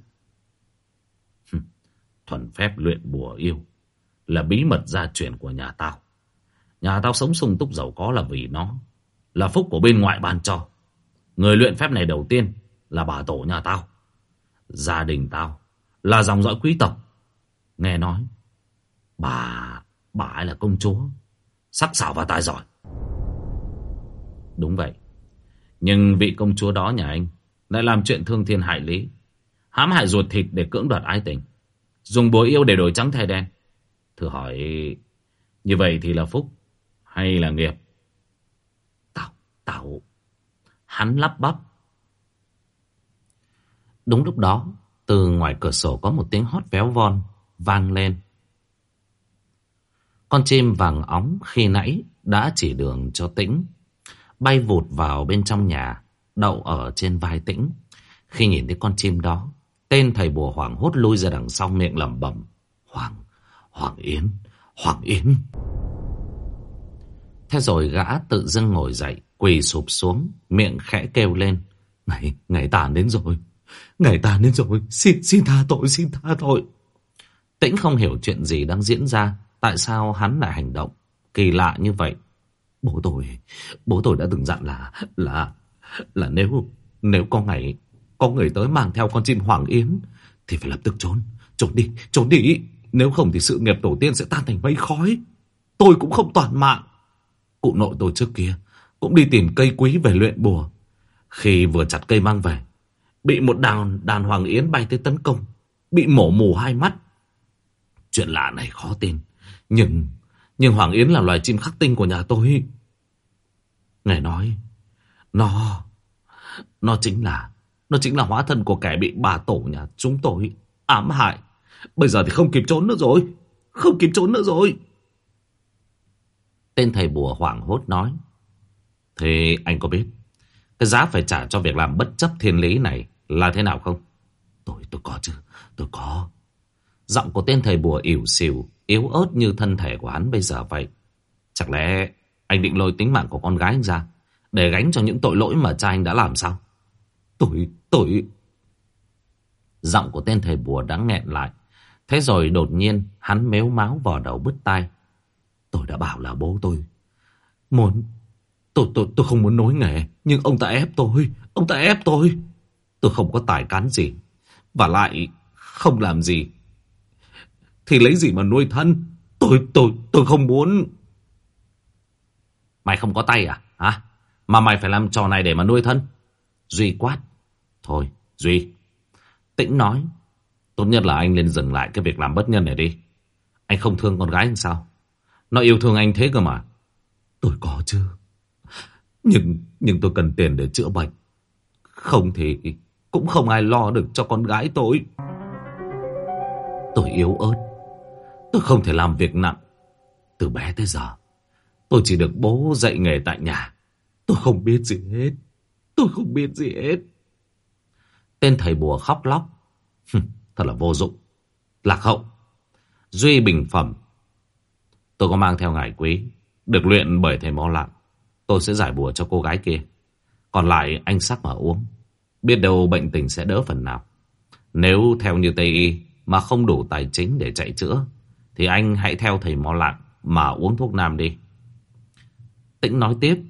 Thuần phép luyện bùa yêu là bí mật gia truyền của nhà tao. Nhà tao sống sung túc giàu có là vì nó. Là phúc của bên ngoại ban cho. Người luyện phép này đầu tiên là bà tổ nhà tao. Gia đình tao là dòng dõi quý tộc. Nghe nói, bà, bà ấy là công chúa. Sắc sảo và tài giỏi. Đúng vậy. Nhưng vị công chúa đó nhà anh lại làm chuyện thương thiên hại lý. Hãm hại ruột thịt để cưỡng đoạt ái tình. Dùng bùa yêu để đổi trắng thay đen. Thử hỏi như vậy thì là phúc hay là nghiệp? Tao, tao... Hắn lắp bắp. Đúng lúc đó, từ ngoài cửa sổ có một tiếng hót véo von vang lên. Con chim vàng óng khi nãy đã chỉ đường cho tĩnh. bay vụt vào bên trong nhà, đậu ở trên vai tĩnh. Khi nhìn thấy con chim đó, tên thầy bùa hoảng hốt lui ra đằng sau miệng lẩm bẩm. Hoàng, Hoàng Yến, Hoàng Yến. Thế rồi gã tự dưng ngồi dậy, quỳ sụp xuống, miệng khẽ kêu lên. Ngày, ngày tàn đến rồi, ngày tàn đến rồi, xin, xin tha tội, xin tha tội. Tĩnh không hiểu chuyện gì đang diễn ra, tại sao hắn lại hành động kỳ lạ như vậy. Bố tôi, bố tôi đã từng dặn là, là, là nếu, nếu có ngày, có người tới mang theo con chim Hoàng Yến, thì phải lập tức trốn, trốn đi, trốn đi. Nếu không thì sự nghiệp tổ tiên sẽ tan thành mây khói. Tôi cũng không toàn mạng. Cụ nội tôi trước kia cũng đi tìm cây quý về luyện bùa. Khi vừa chặt cây mang về, bị một đàn, đàn Hoàng Yến bay tới tấn công, bị mổ mù hai mắt. Chuyện lạ này khó tin, nhưng nhưng Hoàng Yến là loài chim khắc tinh của nhà tôi. Ngài nói, nó, nó chính là, nó chính là hóa thân của kẻ bị bà tổ nhà chúng tôi ám hại. Bây giờ thì không kịp trốn nữa rồi, không kịp trốn nữa rồi. Tên thầy bùa hoảng hốt nói, Thế anh có biết, cái giá phải trả cho việc làm bất chấp thiên lý này là thế nào không? Tôi, tôi có chứ, tôi có. Giọng của tên thầy bùa ỉu xìu, yếu ớt như thân thể của hắn bây giờ vậy. Chẳng lẽ anh định lôi tính mạng của con gái anh ra để gánh cho những tội lỗi mà cha anh đã làm sao? Tôi, tôi... Giọng của tên thầy bùa đã nghẹn lại. Thế rồi đột nhiên hắn méo máu vào đầu bứt tai. Tôi đã bảo là bố tôi. Muốn... Tôi, tôi, tôi không muốn nối nghề. Nhưng ông ta ép tôi. Ông ta ép tôi. Tôi không có tài cán gì. Và lại không làm gì thì lấy gì mà nuôi thân? Tôi tôi tôi không muốn. Mày không có tay à? Hả? Mà mày phải làm trò này để mà nuôi thân. Duy quát. Thôi, Duy. Tĩnh nói. Tốt nhất là anh nên dừng lại cái việc làm bất nhân này đi. Anh không thương con gái anh sao? Nó yêu thương anh thế cơ mà. Tôi có chứ. Nhưng nhưng tôi cần tiền để chữa bệnh. Không thì Cũng không ai lo được cho con gái tôi. Tôi yếu ớt. Tôi không thể làm việc nặng. Từ bé tới giờ, tôi chỉ được bố dạy nghề tại nhà. Tôi không biết gì hết. Tôi không biết gì hết. Tên thầy bùa khóc lóc. Thật là vô dụng. Lạc hậu. Duy bình phẩm. Tôi có mang theo ngải quý. Được luyện bởi thầy mo lặng. Tôi sẽ giải bùa cho cô gái kia. Còn lại anh sắc mà uống. Biết đâu bệnh tình sẽ đỡ phần nào. Nếu theo như Tây Y mà không đủ tài chính để chạy chữa thì anh hãy theo thầy mò lặng mà uống thuốc nam đi. Tĩnh nói tiếp.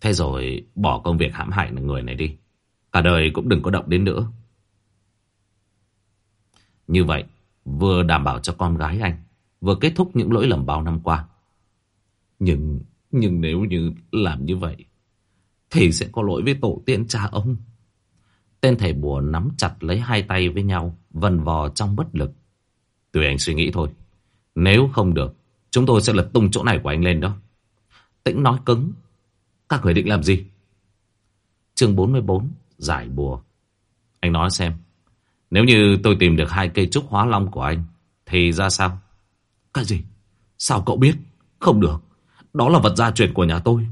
Thế rồi bỏ công việc hãm hại người này đi. Cả đời cũng đừng có động đến nữa. Như vậy, vừa đảm bảo cho con gái anh, vừa kết thúc những lỗi lầm bao năm qua. Nhưng, nhưng nếu như làm như vậy, thì sẽ có lỗi với tổ tiên cha ông. Tên thầy bùa nắm chặt lấy hai tay với nhau, vần vò trong bất lực. Tùy anh suy nghĩ thôi. Nếu không được, chúng tôi sẽ lật tung chỗ này của anh lên đó. Tĩnh nói cứng. Các người định làm gì? Chương 44, giải bùa. Anh nói xem. Nếu như tôi tìm được hai cây trúc hóa long của anh, thì ra sao? Cái gì? Sao cậu biết? Không được. Đó là vật gia truyền của nhà tôi.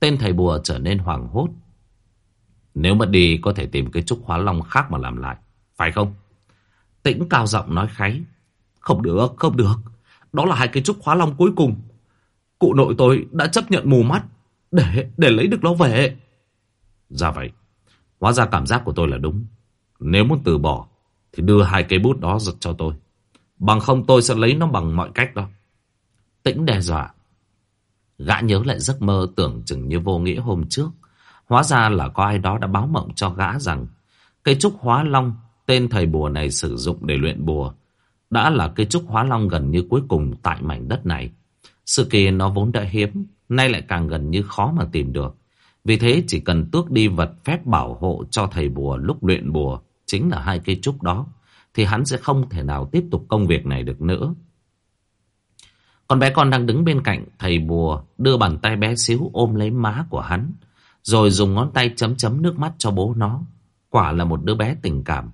Tên thầy bùa trở nên hoảng hốt. Nếu mất đi có thể tìm cây trúc hóa long khác mà làm lại. Phải không? Tĩnh cao giọng nói kháy. Không được, không được. Đó là hai cây trúc hóa long cuối cùng. Cụ nội tôi đã chấp nhận mù mắt để để lấy được nó về. Ra dạ vậy. Hóa ra cảm giác của tôi là đúng. Nếu muốn từ bỏ thì đưa hai cây bút đó giật cho tôi. Bằng không tôi sẽ lấy nó bằng mọi cách đó. Tĩnh đe dọa. Gã nhớ lại giấc mơ tưởng chừng như vô nghĩa hôm trước. Hóa ra là có ai đó đã báo mộng cho gã rằng cây trúc hóa long tên thầy bùa này sử dụng để luyện bùa đã là cây trúc hóa long gần như cuối cùng tại mảnh đất này. Sự kỳ nó vốn đã hiếm, nay lại càng gần như khó mà tìm được. Vì thế chỉ cần tước đi vật phép bảo hộ cho thầy bùa lúc luyện bùa, chính là hai cây trúc đó, thì hắn sẽ không thể nào tiếp tục công việc này được nữa. Con bé con đang đứng bên cạnh thầy bùa, đưa bàn tay bé xíu ôm lấy má của hắn, rồi dùng ngón tay chấm chấm nước mắt cho bố nó. Quả là một đứa bé tình cảm.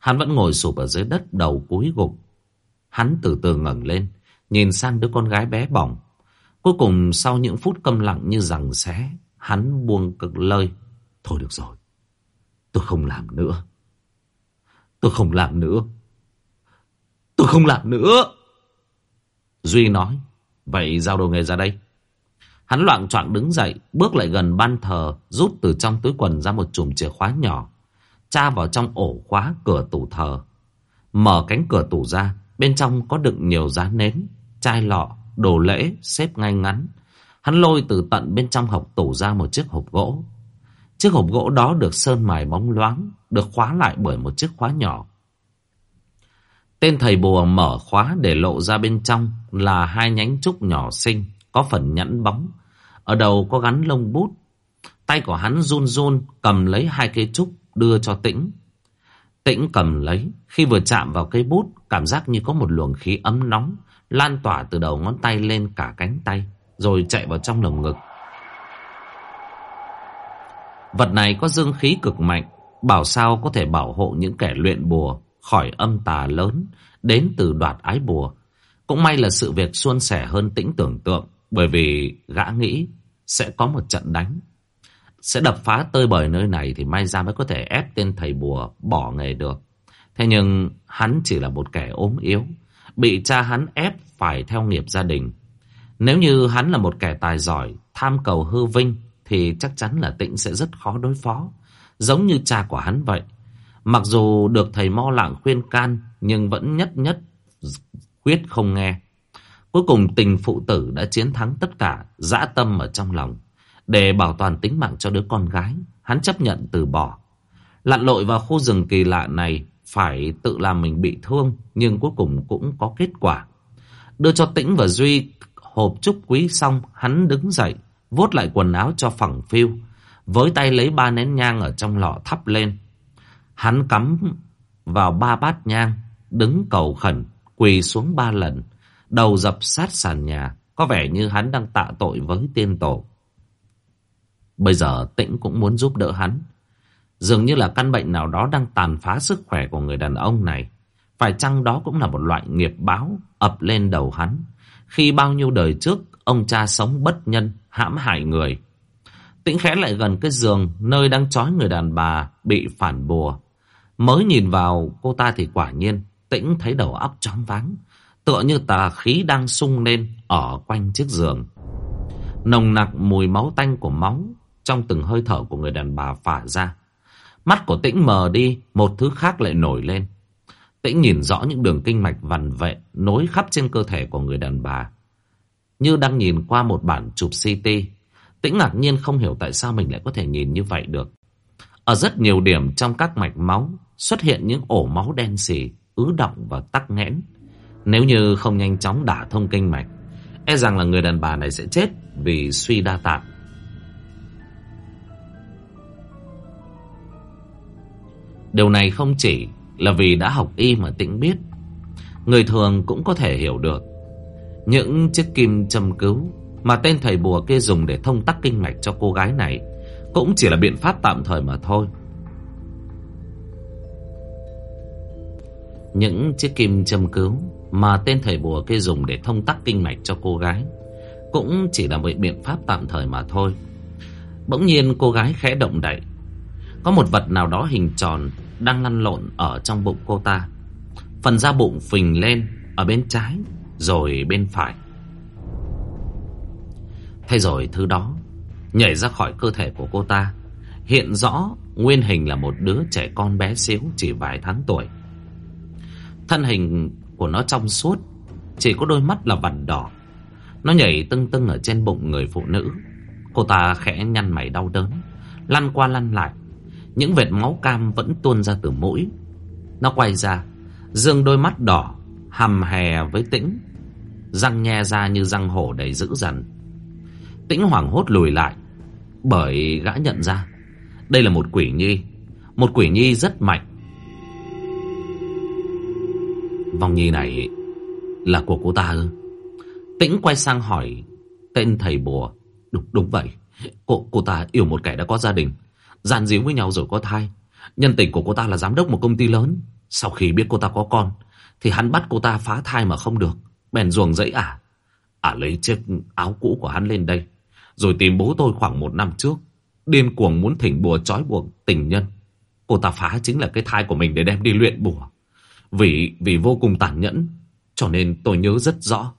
Hắn vẫn ngồi sụp ở dưới đất đầu cúi gục. Hắn từ từ ngẩng lên, nhìn sang đứa con gái bé bỏng. Cuối cùng sau những phút câm lặng như rằng xé, hắn buông cực lời. Thôi được rồi, tôi không làm nữa. Tôi không làm nữa. Tôi không làm nữa. Duy nói, vậy giao đồ nghề ra đây. Hắn loạn choạng đứng dậy, bước lại gần ban thờ, rút từ trong túi quần ra một chùm chìa khóa nhỏ, tra vào trong ổ khóa cửa tủ thờ. Mở cánh cửa tủ ra, bên trong có đựng nhiều giá nến, chai lọ, đồ lễ xếp ngay ngắn. Hắn lôi từ tận bên trong hộp tủ ra một chiếc hộp gỗ. Chiếc hộp gỗ đó được sơn mài bóng loáng, được khóa lại bởi một chiếc khóa nhỏ. Tên thầy bùa mở khóa để lộ ra bên trong là hai nhánh trúc nhỏ xinh, có phần nhẵn bóng. Ở đầu có gắn lông bút. Tay của hắn run run cầm lấy hai cây trúc đưa cho tĩnh. Tĩnh cầm lấy, khi vừa chạm vào cây bút, cảm giác như có một luồng khí ấm nóng, lan tỏa từ đầu ngón tay lên cả cánh tay, rồi chạy vào trong lồng ngực. Vật này có dương khí cực mạnh, bảo sao có thể bảo hộ những kẻ luyện bùa khỏi âm tà lớn đến từ đoạt ái bùa. Cũng may là sự việc suôn sẻ hơn tĩnh tưởng tượng, bởi vì gã nghĩ sẽ có một trận đánh. Sẽ đập phá tơi bời nơi này thì may ra mới có thể ép tên thầy bùa bỏ nghề được. Thế nhưng hắn chỉ là một kẻ ốm yếu, bị cha hắn ép phải theo nghiệp gia đình. Nếu như hắn là một kẻ tài giỏi, tham cầu hư vinh, thì chắc chắn là tịnh sẽ rất khó đối phó. Giống như cha của hắn vậy. Mặc dù được thầy mo lạng khuyên can, nhưng vẫn nhất nhất quyết không nghe. Cuối cùng tình phụ tử đã chiến thắng tất cả, dã tâm ở trong lòng. Để bảo toàn tính mạng cho đứa con gái, hắn chấp nhận từ bỏ. Lặn lội vào khu rừng kỳ lạ này, phải tự làm mình bị thương, nhưng cuối cùng cũng có kết quả. Đưa cho Tĩnh và Duy hộp chúc quý xong, hắn đứng dậy, vuốt lại quần áo cho phẳng phiu, với tay lấy ba nén nhang ở trong lọ thắp lên. Hắn cắm vào ba bát nhang, đứng cầu khẩn, quỳ xuống ba lần, đầu dập sát sàn nhà, có vẻ như hắn đang tạ tội với tiên tổ. Bây giờ Tĩnh cũng muốn giúp đỡ hắn. Dường như là căn bệnh nào đó đang tàn phá sức khỏe của người đàn ông này. Phải chăng đó cũng là một loại nghiệp báo ập lên đầu hắn. Khi bao nhiêu đời trước, ông cha sống bất nhân, hãm hại người. Tĩnh khẽ lại gần cái giường nơi đang trói người đàn bà bị phản bùa. Mới nhìn vào cô ta thì quả nhiên Tĩnh thấy đầu óc chóng váng Tựa như tà khí đang sung lên Ở quanh chiếc giường Nồng nặc mùi máu tanh của máu trong từng hơi thở của người đàn bà phả ra. Mắt của Tĩnh mờ đi, Một thứ khác lại nổi lên. Tĩnh nhìn rõ những đường kinh mạch vằn vẹn Nối khắp trên cơ thể của người đàn bà. Như đang nhìn qua một bản chụp CT Tĩnh ngạc nhiên không hiểu tại sao mình lại có thể nhìn như vậy được. Ở rất nhiều điểm trong các mạch máu Xuất hiện những ổ máu đen xì, Ứ động và tắc nghẽn. Nếu như không nhanh chóng đả thông kinh mạch E rằng là người đàn bà này sẽ chết Vì suy đa tạng. Điều này không chỉ là vì đã học y mà tĩnh biết. Người thường cũng có thể hiểu được. Những chiếc kim châm cứu Mà tên thầy bùa kia dùng để thông tắc kinh mạch cho cô gái này Cũng chỉ là biện pháp tạm thời mà thôi. Những chiếc kim châm cứu Mà tên thầy bùa kia dùng để thông tắc kinh mạch cho cô gái Cũng chỉ là một biện pháp tạm thời mà thôi. Bỗng nhiên cô gái khẽ động đậy có một vật nào đó hình tròn đang lăn lộn ở trong bụng cô ta. Phần da bụng phình lên ở bên trái rồi bên phải. Thế rồi thứ đó nhảy ra khỏi cơ thể của cô ta. Hiện rõ nguyên hình là một đứa trẻ con bé xíu chỉ vài tháng tuổi. Thân hình của nó trong suốt, chỉ có đôi mắt là vằn đỏ. Nó nhảy tưng tưng ở trên bụng người phụ nữ. Cô ta khẽ nhăn mày đau đớn, lăn qua lăn lại những vệt máu cam vẫn tuôn ra từ mũi. Nó quay ra Dương đôi mắt đỏ Hầm hè với tĩnh. Răng nhe ra như răng hổ đầy dữ dằn. Tĩnh hoảng hốt lùi lại Bởi gã nhận ra Đây là một quỷ nhi. Một quỷ nhi rất mạnh. Vòng nhi này Là của cô ta ư? Tĩnh quay sang hỏi Tên thầy bùa. Đúng, đúng vậy. Cô, cô ta yêu một kẻ đã có gia đình. Gian díu với nhau rồi có thai Nhân tình của cô ta là giám đốc một công ty lớn Sau khi biết cô ta có con Thì hắn bắt cô ta phá thai mà không được Bèn ruồng dẫy à À lấy chiếc áo cũ của hắn lên đây. Rồi tìm bố tôi khoảng một năm trước. Điên cuồng muốn thỉnh bùa trói buộc tình nhân. Cô ta phá chính là cái thai của mình để đem đi luyện bùa. Vì vì vô cùng tàn nhẫn. Cho nên tôi nhớ rất rõ.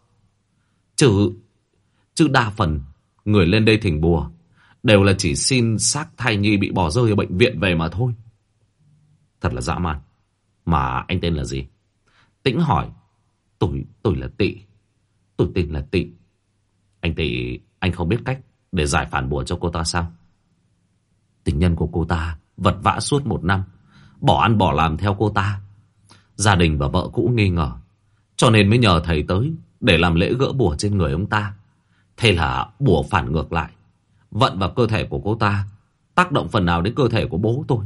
Chứ, chứ đa phần người lên đây thỉnh bùa đều là chỉ xin xác thai nhi bị bỏ rơi ở bệnh viện về mà thôi. Thật là dã man. Mà anh tên là gì? Tĩnh hỏi. Tôi, tôi là Tị. Tôi tên là Tị. Anh Tị, anh không biết cách để giải phản bùa cho cô ta sao? Tình nhân của cô ta vật vã suốt một năm. Bỏ ăn bỏ làm theo cô ta. Gia đình và vợ cũ nghi ngờ. Cho nên mới nhờ thầy tới để làm lễ gỡ bùa trên người ông ta. Thế là bùa phản ngược lại. Vận vào cơ thể của cô ta. Tác động phần nào đến cơ thể của bố tôi.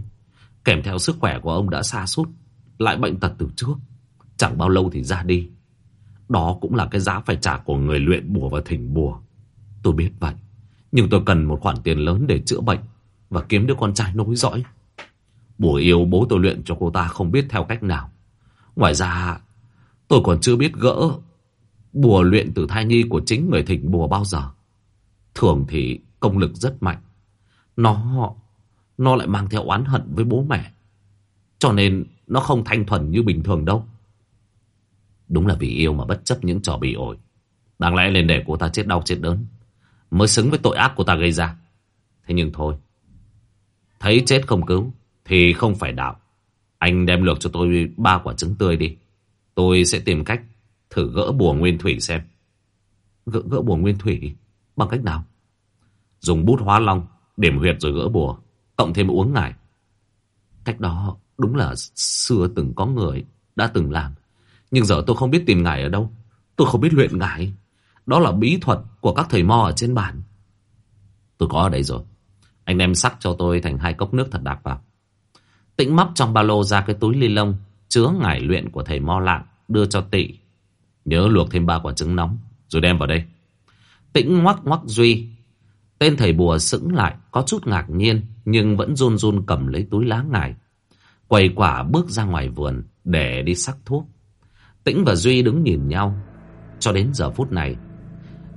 Kèm theo sức khỏe của ông đã xa sút, Lại bệnh tật từ trước. Chẳng bao lâu thì ra đi. Đó cũng là cái giá phải trả của người luyện bùa và thỉnh bùa. Tôi biết vậy, Nhưng tôi cần một khoản tiền lớn để chữa bệnh Và kiếm đứa con trai nối dõi. Bùa yêu bố tôi luyện cho cô ta không biết theo cách nào. Ngoài ra, Tôi còn chưa biết gỡ Bùa luyện từ thai nhi của chính người thỉnh bùa bao giờ. Thường thì công lực rất mạnh. Nó Nó lại mang theo oán hận với bố mẹ. Cho nên nó không thanh thuần như bình thường đâu. Đúng là vì yêu mà bất chấp những trò bị ổi. Đáng lẽ lên để cô ta chết đau chết đớn Mới xứng với tội ác cô ta gây ra. Thế nhưng thôi Thấy chết không cứu Thì không phải đạo. Anh đem lược cho tôi ba quả trứng tươi đi. Tôi sẽ tìm cách Thử gỡ bùa nguyên thủy xem. Gỡ, gỡ bùa nguyên thủy Bằng cách nào? Dùng bút hóa long, Điểm huyệt rồi gỡ bùa, Cộng thêm uống ngải. Cách đó đúng là xưa từng có người Đã từng làm. Nhưng giờ tôi không biết tìm ngải ở đâu. Tôi không biết luyện ngải. Đó là bí thuật của các thầy mo ở trên bản. Tôi có ở đây rồi. Anh đem sắc cho tôi thành hai cốc nước thật đặc vào. Tĩnh móc trong ba lô ra cái túi ly lông Chứa ngải luyện của thầy mo lạng Đưa cho tị. Nhớ luộc thêm ba quả trứng nóng, Rồi đem vào đây. Tĩnh ngoắc ngoắc Duy. Tên thầy bùa sững lại, Có chút ngạc nhiên, Nhưng vẫn run run cầm lấy túi lá ngải. Quầy quả bước ra ngoài vườn Để đi sắc thuốc. Tĩnh và Duy đứng nhìn nhau. Cho đến giờ phút này,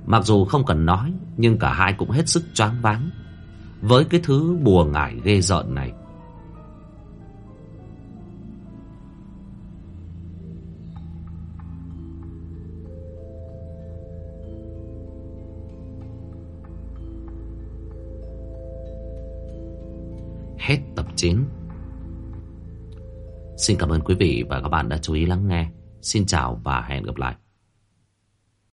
Mặc dù không cần nói, Nhưng cả hai cũng hết sức choáng váng. Với cái thứ bùa ngải ghê rợn này Hết tập 9 Xin cảm ơn quý vị và các bạn đã chú ý lắng nghe. Xin chào và hẹn gặp lại.